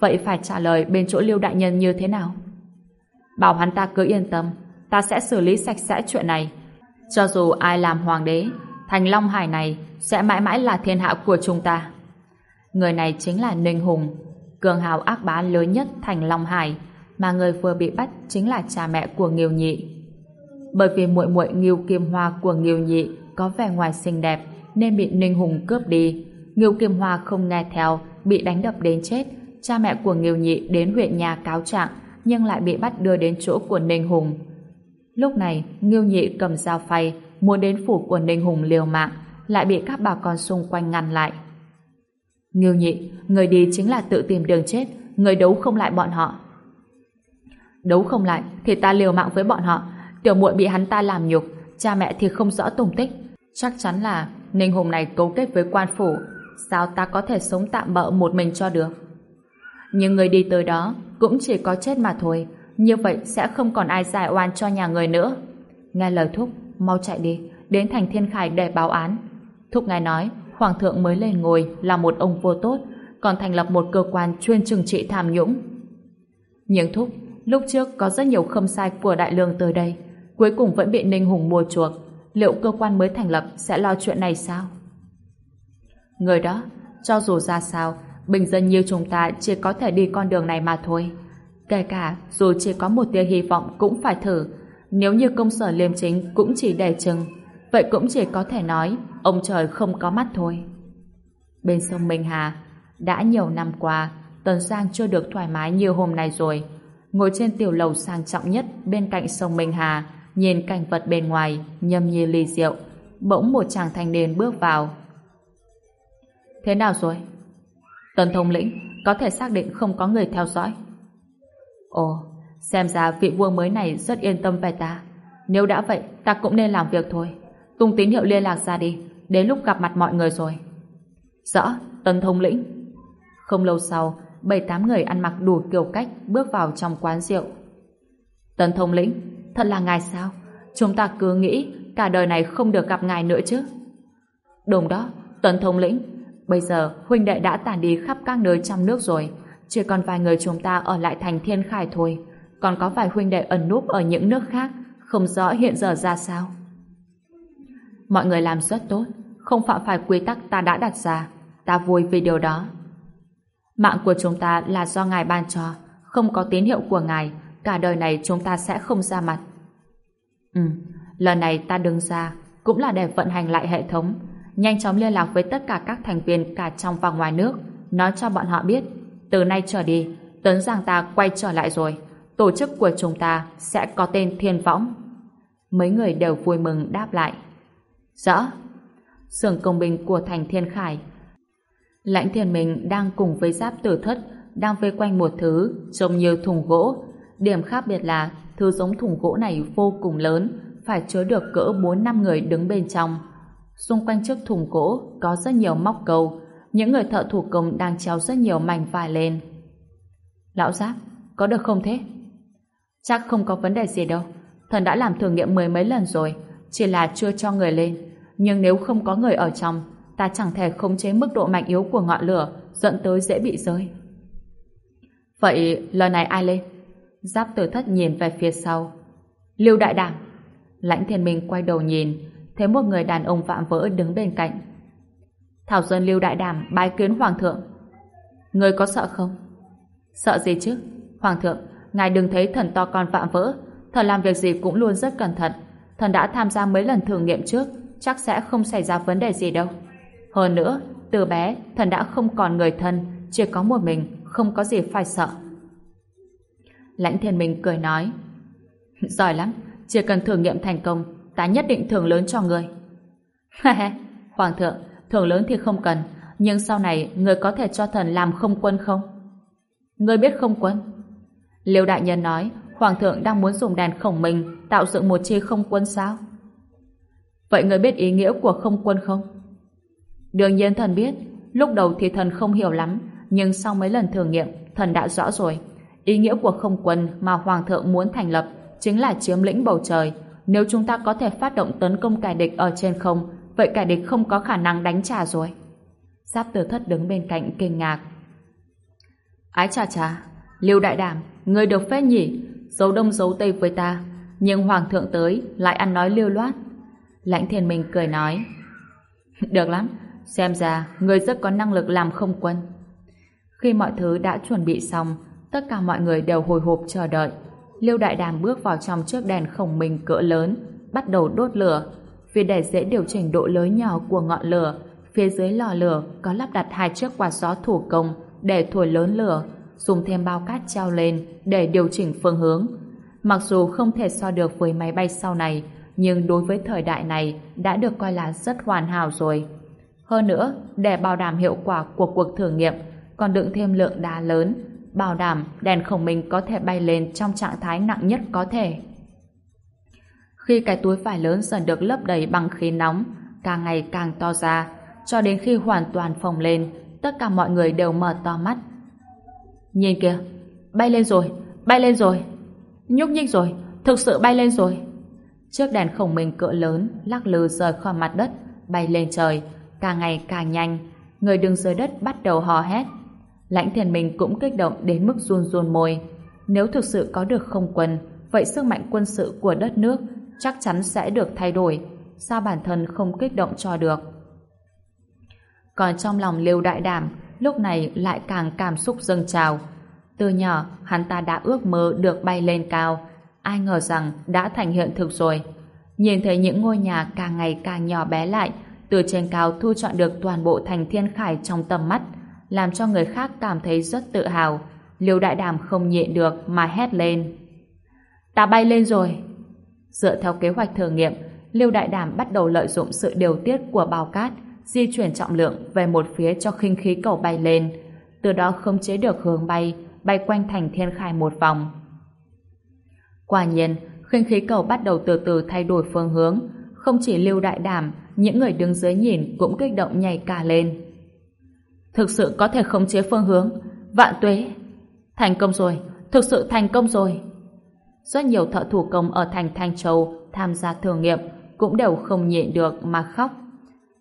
Vậy phải trả lời bên chỗ Lưu Đại Nhân như thế nào? Bảo hắn ta cứ yên tâm, ta sẽ xử lý sạch sẽ chuyện này. Cho dù ai làm hoàng đế, thành Long Hải này sẽ mãi mãi là thiên hạ của chúng ta. Người này chính là Ninh Hùng, cường hào ác bá lớn nhất thành Long Hải, mà người vừa bị bắt chính là cha mẹ của Nghiêu Nhị. Bởi vì muội muội Nghiêu Kim Hoa của Nghiêu Nhị có vẻ ngoài xinh đẹp nên bị Ninh Hùng cướp đi. Nghiêu Kim Hoa không nghe theo, bị đánh đập đến chết. Cha mẹ của Nghiêu Nhị đến huyện nhà cáo trạng nhưng lại bị bắt đưa đến chỗ của Ninh Hùng. Lúc này, Ngưu Nhị cầm dao phay muốn đến phủ của Ninh Hùng liều mạng lại bị các bà con xung quanh ngăn lại. Ngưu Nhị, người đi chính là tự tìm đường chết, người đấu không lại bọn họ. Đấu không lại thì ta liều mạng với bọn họ Tiểu muội bị hắn ta làm nhục Cha mẹ thì không rõ tung tích Chắc chắn là Ninh Hùng này cấu kết với quan phủ Sao ta có thể sống tạm bỡ một mình cho được nhưng người đi tới đó Cũng chỉ có chết mà thôi Như vậy sẽ không còn ai giải oan cho nhà người nữa Nghe lời Thúc Mau chạy đi Đến thành Thiên Khải để báo án Thúc ngài nói Hoàng thượng mới lên ngồi là một ông vua tốt Còn thành lập một cơ quan chuyên trừng trị tham nhũng Nhưng Thúc Lúc trước có rất nhiều khâm sai của Đại Lương tới đây, cuối cùng vẫn bị Ninh Hùng mua chuộc. Liệu cơ quan mới thành lập sẽ lo chuyện này sao? Người đó, cho dù ra sao, bình dân như chúng ta chỉ có thể đi con đường này mà thôi. Kể cả dù chỉ có một tia hy vọng cũng phải thử. Nếu như công sở liêm chính cũng chỉ để chừng, vậy cũng chỉ có thể nói ông trời không có mắt thôi. Bên sông Minh Hà, đã nhiều năm qua, Tần Giang chưa được thoải mái như hôm nay rồi. ngồi trên tiểu lầu sang trọng nhất bên cạnh sông Minh Hà, nhìn cảnh vật bên ngoài, nhâm nhi ly rượu. Bỗng một chàng thanh niên bước vào. Thế nào rồi? Tần thông lĩnh, có thể xác định không có người theo dõi. Ồ, xem ra vị vua mới này rất yên tâm về ta. Nếu đã vậy, ta cũng nên làm việc thôi. Tung tín hiệu liên lạc ra đi, đến lúc gặp mặt mọi người rồi. Rõ, tần thông lĩnh. Không lâu sau, bảy tám người ăn mặc đủ kiểu cách bước vào trong quán rượu. Tần thông lĩnh, thật là ngài sao? Chúng ta cứ nghĩ cả đời này không được gặp ngài nữa chứ. Đúng đó, tần thông lĩnh. Bây giờ huynh đệ đã tản đi khắp các nơi trong nước rồi. Chỉ còn vài người chúng ta ở lại thành thiên khải thôi. Còn có vài huynh đệ ẩn núp ở những nước khác, không rõ hiện giờ ra sao. Mọi người làm rất tốt, không phạm phải quy tắc ta đã đặt ra. Ta vui vì điều đó. Mạng của chúng ta là do ngài ban cho, không có tín hiệu của ngài, cả đời này chúng ta sẽ không ra mặt. Ừ, lần này ta đứng ra cũng là để vận hành lại hệ thống, nhanh chóng liên lạc với tất cả các thành viên cả trong và ngoài nước, nói cho bọn họ biết, từ nay trở đi, Tấn Giang ta quay trở lại rồi, tổ chức của chúng ta sẽ có tên Thiên Võng. Mấy người đều vui mừng đáp lại. Rõ. Sưởng công binh của thành Thiên Khải. Lãnh Thiên Minh đang cùng với giáp tử thất đang vây quanh một thứ trông như thùng gỗ. Điểm khác biệt là thứ giống thùng gỗ này vô cùng lớn, phải chứa được cỡ 4-5 người đứng bên trong. Xung quanh chiếc thùng gỗ có rất nhiều móc câu, những người thợ thủ công đang treo rất nhiều mảnh vải lên. Lão Giáp, có được không thế? Chắc không có vấn đề gì đâu. Thần đã làm thử nghiệm mười mấy lần rồi, chỉ là chưa cho người lên. Nhưng nếu không có người ở trong, ta chẳng thể khống chế mức độ mạnh yếu của ngọn lửa, dẫn tới dễ bị rơi. Vậy lần này ai lên? Giáp tử thất nhìn về phía sau. Lưu đại Đảng. Lãnh thiên minh quay đầu nhìn, thấy một người đàn ông vạm vỡ đứng bên cạnh. Thảo dân lưu đại đảm bái kiến hoàng thượng. Người có sợ không? Sợ gì chứ? Hoàng thượng, ngài đừng thấy thần to con vạm vỡ. Thần làm việc gì cũng luôn rất cẩn thận. Thần đã tham gia mấy lần thử nghiệm trước, chắc sẽ không xảy ra vấn đề gì đâu. Hơn nữa, từ bé, thần đã không còn người thân, chỉ có một mình, không có gì phải sợ. Lãnh thiên minh cười nói, giỏi lắm, chỉ cần thử nghiệm thành công, ta nhất định thưởng lớn cho người. Hoàng thượng, thưởng lớn thì không cần, nhưng sau này người có thể cho thần làm không quân không? Người biết không quân? Liêu đại nhân nói, Hoàng thượng đang muốn dùng đèn khổng mình tạo dựng một chi không quân sao? Vậy người biết ý nghĩa của không quân không? Đương nhiên thần biết, lúc đầu thì thần không hiểu lắm, nhưng sau mấy lần thử nghiệm, thần đã rõ rồi. Ý nghĩa của không quân mà Hoàng thượng muốn thành lập chính là chiếm lĩnh bầu trời. Nếu chúng ta có thể phát động tấn công kẻ địch ở trên không, vậy kẻ địch không có khả năng đánh trả rồi. Giáp tử thất đứng bên cạnh kinh ngạc. Ái chà chà, Lưu Đại Đảm, người được phép nhỉ, giấu đông giấu tây với ta, nhưng Hoàng thượng tới lại ăn nói lưu loát. Lãnh thiên minh cười nói, được lắm, xem ra người rất có năng lực làm không quân. Khi mọi thứ đã chuẩn bị xong, tất cả mọi người đều hồi hộp chờ đợi. Liêu Đại Đàm bước vào trong chiếc đèn khổng minh cỡ lớn, bắt đầu đốt lửa. Vì để dễ điều chỉnh độ lớn nhỏ của ngọn lửa, phía dưới lò lửa có lắp đặt hai chiếc quạt gió thủ công để thổi lớn lửa, dùng thêm bao cát treo lên để điều chỉnh phương hướng. Mặc dù không thể so được với máy bay sau này, nhưng đối với thời đại này đã được coi là rất hoàn hảo rồi. Hơn nữa, để bảo đảm hiệu quả của cuộc thử nghiệm, còn đựng thêm lượng đá lớn, bảo đảm đèn khổng minh có thể bay lên trong trạng thái nặng nhất có thể. Khi cái túi vải lớn dần được lấp đầy bằng khí nóng, càng ngày càng to ra, cho đến khi hoàn toàn phồng lên, tất cả mọi người đều mở to mắt. Nhìn kìa, bay lên rồi, bay lên rồi. Nhúc nhích rồi, thực sự bay lên rồi. Chiếc đèn khổng minh cỡ lớn lắc lư rời khỏi mặt đất, bay lên trời, càng ngày càng nhanh. Người đứng dưới đất bắt đầu hò hét. Lãnh thiền minh cũng kích động đến mức run run môi. Nếu thực sự có được không quân, vậy sức mạnh quân sự của đất nước chắc chắn sẽ được thay đổi. Sao bản thân không kích động cho được? Còn trong lòng Liêu Đại Đảm, lúc này lại càng cảm xúc dâng trào. Từ nhỏ, hắn ta đã ước mơ được bay lên cao, ai ngờ rằng đã thành hiện thực rồi. Nhìn thấy những ngôi nhà càng ngày càng nhỏ bé lại, từ trên cao thu chọn được toàn bộ thành thiên khải trong tầm mắt, làm cho người khác cảm thấy rất tự hào. Liêu Đại Đàm không nhịn được mà hét lên. Ta bay lên rồi! Dựa theo kế hoạch thử nghiệm, Liêu Đại Đàm bắt đầu lợi dụng sự điều tiết của bao cát, di chuyển trọng lượng về một phía cho khinh khí cầu bay lên, từ đó khống chế được hướng bay, bay quanh thành thiên khai một vòng. Quả nhiên, khinh khí cầu bắt đầu từ từ thay đổi phương hướng, không chỉ Lưu Đại Đàm, những người đứng dưới nhìn cũng kích động nhảy cả lên. Thực sự có thể khống chế phương hướng, vạn tuế. Thành công rồi, thực sự thành công rồi. Rất nhiều thợ thủ công ở thành Thanh Châu tham gia thử nghiệm cũng đều không nhịn được mà khóc.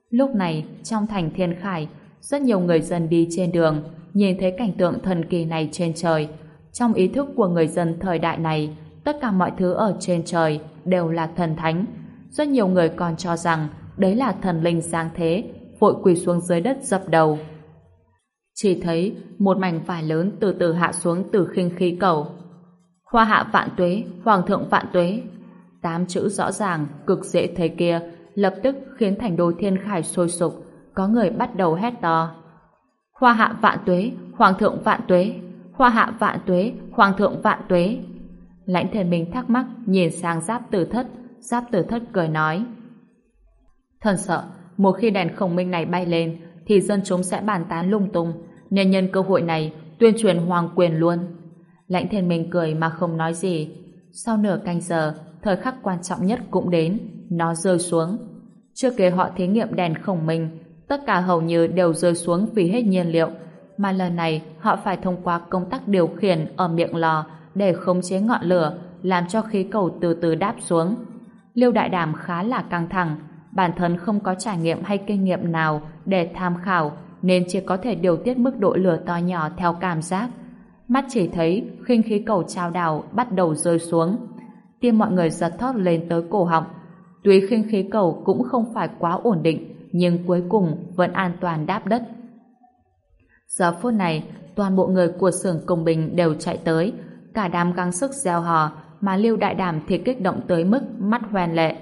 Lúc này, trong thành Thiên Khải, rất nhiều người dân đi trên đường, nhìn thấy cảnh tượng thần kỳ này trên trời. Trong ý thức của người dân thời đại này, tất cả mọi thứ ở trên trời đều là thần thánh. Rất nhiều người còn cho rằng đấy là thần linh giáng thế, vội quỳ xuống dưới đất dập đầu. Chỉ thấy một mảnh vải lớn từ từ hạ xuống từ khinh khí cầu. Hoa hạ vạn tuế, hoàng thượng vạn tuế. Tám chữ rõ ràng, cực dễ thấy kia, lập tức khiến thành đô thiên khải sôi sục, có người bắt đầu hét to. Hoa hạ vạn tuế, hoàng thượng vạn tuế, hoa hạ vạn tuế, hoàng thượng vạn tuế. Lãnh thần mình thắc mắc nhìn sang giáp tử thất, giáp tử thất cười nói. Thần sợ, một khi đèn khổng minh này bay lên, thì dân chúng sẽ bàn tán lung tung, nên nhân cơ hội này tuyên truyền hoàng quyền luôn. Lãnh thiên minh cười mà không nói gì. Sau nửa canh giờ, thời khắc quan trọng nhất cũng đến, nó rơi xuống. Chưa kể họ thí nghiệm đèn khổng minh, tất cả hầu như đều rơi xuống vì hết nhiên liệu, mà lần này họ phải thông qua công tác điều khiển ở miệng lò để khống chế ngọn lửa, làm cho khí cầu từ từ đáp xuống. Liêu Đại Đàm khá là căng thẳng, bản thân không có trải nghiệm hay kinh nghiệm nào để tham khảo, nên chỉ có thể điều tiết mức độ lửa to nhỏ theo cảm giác. Mắt chỉ thấy khinh khí cầu trao đảo bắt đầu rơi xuống. Tim mọi người giật thót lên tới cổ họng. Tuy khinh khí cầu cũng không phải quá ổn định, nhưng cuối cùng vẫn an toàn đáp đất. Giờ phút này, toàn bộ người của xưởng công bình đều chạy tới, cả đám gắng sức gieo hò, mà Lưu Đại Đàm thì kích động tới mức mắt hoen lệ.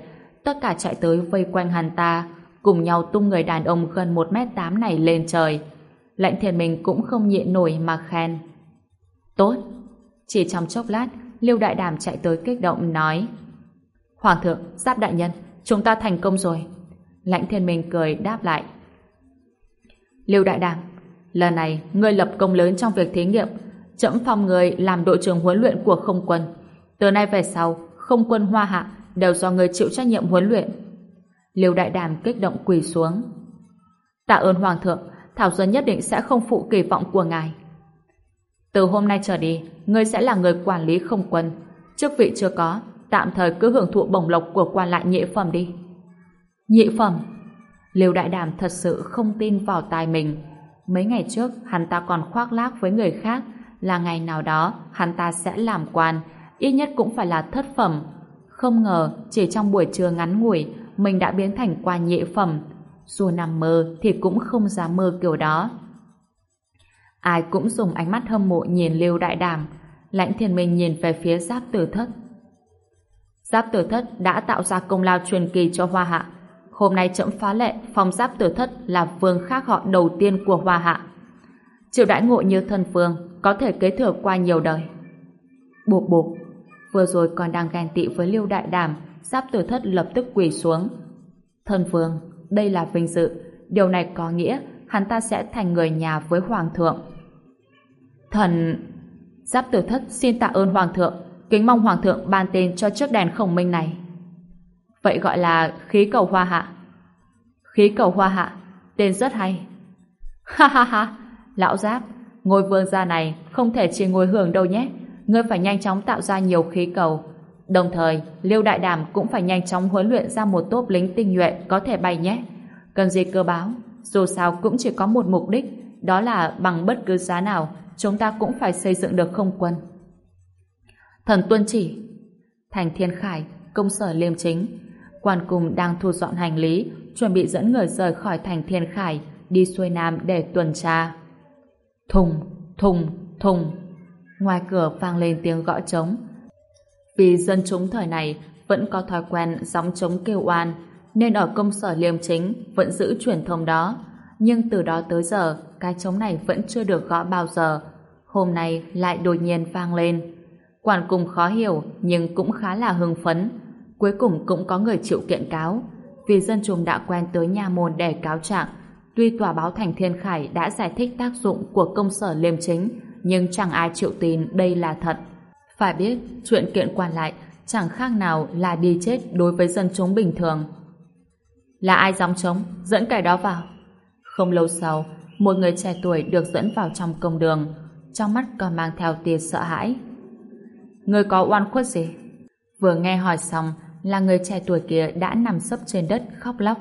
Tất cả chạy tới vây quanh hắn ta, cùng nhau tung người đàn ông gần 1m8 này lên trời. lãnh thiền mình cũng không nhịn nổi mà khen. Tốt! Chỉ trong chốc lát, Lưu Đại Đàm chạy tới kích động nói Hoàng thượng, giáp đại nhân, chúng ta thành công rồi. Lãnh thiên mình cười đáp lại. Lưu Đại Đàm, lần này ngươi lập công lớn trong việc thí nghiệm, trẫm phong người làm đội trưởng huấn luyện của không quân. Từ nay về sau, không quân hoa hạ đều do người chịu trách nhiệm huấn luyện. Liêu Đại Đàm kích động quỳ xuống. Tạ ơn Hoàng thượng, Thảo Duân nhất định sẽ không phụ kỳ vọng của ngài. Từ hôm nay trở đi, ngươi sẽ là người quản lý không quân. Chức vị chưa có, tạm thời cứ hưởng thụ bổng lộc của quan lại nhị phẩm đi. Nhị phẩm? Liêu Đại Đàm thật sự không tin vào tài mình. Mấy ngày trước, hắn ta còn khoác lác với người khác là ngày nào đó hắn ta sẽ làm quan, ít nhất cũng phải là thất phẩm. Không ngờ, chỉ trong buổi trưa ngắn ngủi, mình đã biến thành qua nhệ phẩm. Dù nằm mơ thì cũng không dám mơ kiểu đó. Ai cũng dùng ánh mắt hâm mộ nhìn Lưu Đại Đàm. Lãnh thiên minh nhìn về phía giáp tử thất. Giáp tử thất đã tạo ra công lao truyền kỳ cho Hoa Hạ. Hôm nay chậm phá lệ phòng giáp tử thất là vương khác họ đầu tiên của Hoa Hạ. Chịu đãi ngộ như thân vương có thể kế thừa qua nhiều đời. Bụp bụp, vừa rồi còn đang ghen tị với Lưu Đại Đàm, giáp tử thất lập tức quỳ xuống. Thân vương, đây là vinh dự, điều này có nghĩa hắn ta sẽ thành người nhà với Hoàng thượng. Thần... Giáp tử thất xin tạ ơn Hoàng thượng, kính mong Hoàng thượng ban tên cho chiếc đèn khổng minh này. Vậy gọi là khí cầu hoa hạ. Khí cầu hoa hạ, tên rất hay. Ha ha ha, lão giáp, ngôi vương gia này không thể chỉ ngồi hưởng đâu nhé. Ngươi phải nhanh chóng tạo ra nhiều khí cầu. Đồng thời, Liêu Đại Đàm cũng phải nhanh chóng huấn luyện ra một tốp lính tinh nhuệ có thể bay nhé. Cần gì cơ báo, dù sao cũng chỉ có một mục đích, đó là bằng bất cứ giá nào, chúng ta cũng phải xây dựng được không quân. Thần tuân chỉ Thành Thiên Khải, công sở liêm chính quan cùng đang thu dọn hành lý chuẩn bị dẫn người rời khỏi thành Thiên Khải đi xuôi Nam để tuần tra. Thùng, thùng, thùng. Ngoài cửa vang lên tiếng gõ trống. Vì dân chúng thời này vẫn có thói quen gióng trống kêu oan, nên ở công sở liêm chính vẫn giữ truyền thông đó. Nhưng từ đó tới giờ, cái trống này vẫn chưa được gõ bao giờ. hôm nay lại đột nhiên vang lên. Quản cùng khó hiểu nhưng cũng khá là hưng phấn. Cuối cùng cũng có người chịu kiện cáo. Vì dân chúng đã quen tới nhà môn để cáo trạng. Tuy tòa báo Thành Thiên Khải đã giải thích tác dụng của công sở liêm chính nhưng chẳng ai chịu tin đây là thật. Phải biết, chuyện kiện quan lại chẳng khác nào là đi chết đối với dân chúng bình thường. Là ai dám chống, dẫn kẻ đó vào. Không lâu sau, một người trẻ tuổi được dẫn vào trong công đường, trong mắt còn mang theo tia sợ hãi. Người có oan khuất gì? Vừa nghe hỏi xong là người trẻ tuổi kia đã nằm sấp trên đất khóc lóc.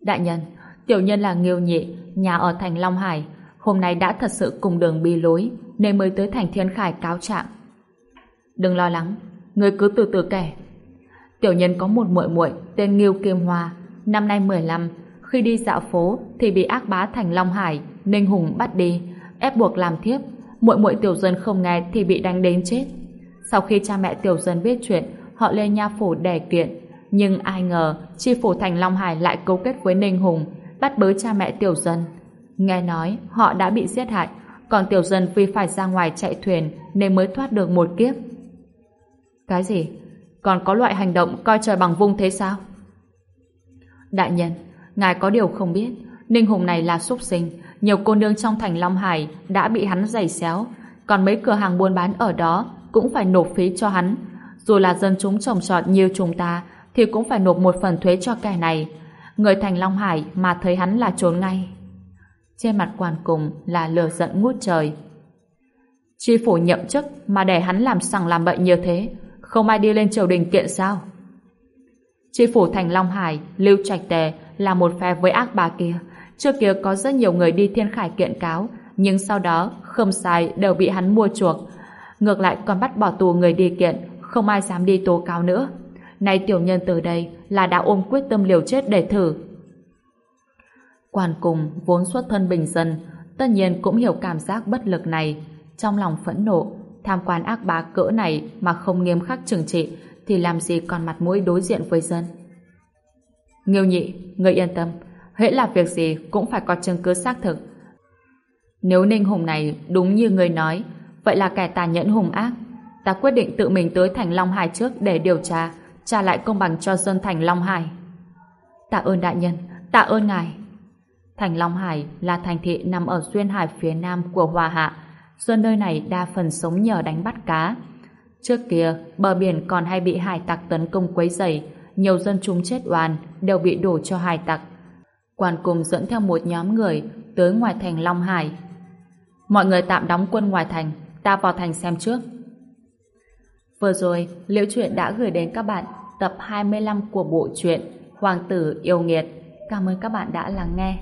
Đại nhân, tiểu nhân là Nghiêu Nhị, nhà ở thành Long Hải, hôm nay đã thật sự cùng đường bi lối nên mới tới thành Thiên Khải cáo trạng. Đừng lo lắng, người cứ từ từ kể. Tiểu nhân có một muội muội tên Nghiêu Kim Hoa, năm nay 15, khi đi dạo phố thì bị ác bá thành Long Hải, Ninh Hùng bắt đi, ép buộc làm thiếp. Muội muội tiểu dân không nghe thì bị đánh đến chết. Sau khi cha mẹ tiểu dân biết chuyện, họ lên nha phủ đẻ kiện. Nhưng ai ngờ, chi phủ thành Long Hải lại cấu kết với Ninh Hùng, bắt bớ cha mẹ tiểu dân. Nghe nói, họ đã bị giết hại, còn tiểu dân vì phải ra ngoài chạy thuyền nên mới thoát được một kiếp. Cái gì? Còn có loại hành động coi trời bằng vung thế sao? Đại nhân, ngài có điều không biết, Ninh Hùng này là súc sinh, nhiều cô nương trong thành Long Hải đã bị hắn giày xéo, còn mấy cửa hàng buôn bán ở đó cũng phải nộp phí cho hắn. Dù là dân chúng trồng trọt như chúng ta, thì cũng phải nộp một phần thuế cho kẻ này. Người thành Long Hải mà thấy hắn là trốn ngay. Trên mặt quan cùng là lửa giận ngút trời. Chi phủ nhậm chức mà để hắn làm sằng làm bậy như thế, không ai đi lên triều đình kiện sao? Chi phủ thành Long Hải, Lưu Trạch Tề là một phe với ác bà kia. Trước kia có rất nhiều người đi thiên khải kiện cáo, nhưng sau đó không sai đều bị hắn mua chuộc. Ngược lại còn bắt bỏ tù người đi kiện, không ai dám đi tố cáo nữa. Nay tiểu nhân từ đây là đã ôm quyết tâm liều chết để thử. Quan cùng vốn xuất thân bình dân, tất nhiên cũng hiểu cảm giác bất lực này. Trong lòng phẫn nộ, tham quan ác bá cỡ này mà không nghiêm khắc trừng trị thì làm gì còn mặt mũi đối diện với dân. Nghiêu nhị, người yên tâm, hễ là việc gì cũng phải có chứng cứ xác thực. Nếu Ninh Hùng này đúng như người nói, vậy là kẻ tàn nhẫn hùng ác. Ta quyết định tự mình tới thành Long Hải trước để điều tra, trả lại công bằng cho dân thành Long Hải. Tạ ơn đại nhân, tạ ơn ngài. Thành Long Hải là thành thị nằm ở duyên hải phía nam của Hòa Hạ. Dân nơi này đa phần sống nhờ đánh bắt cá. Trước kia, bờ biển còn hay bị hải tặc tấn công quấy rầy, nhiều dân chúng chết oan đều bị đổ cho hải tặc. Quan cùng dẫn theo một nhóm người tới ngoài thành Long Hải. Mọi người tạm đóng quân ngoài thành, ta vào thành xem trước. Vừa rồi, Liễu Chuyện đã gửi đến các bạn tập 25 của bộ truyện Hoàng tử yêu nghiệt. Cảm ơn các bạn đã lắng nghe.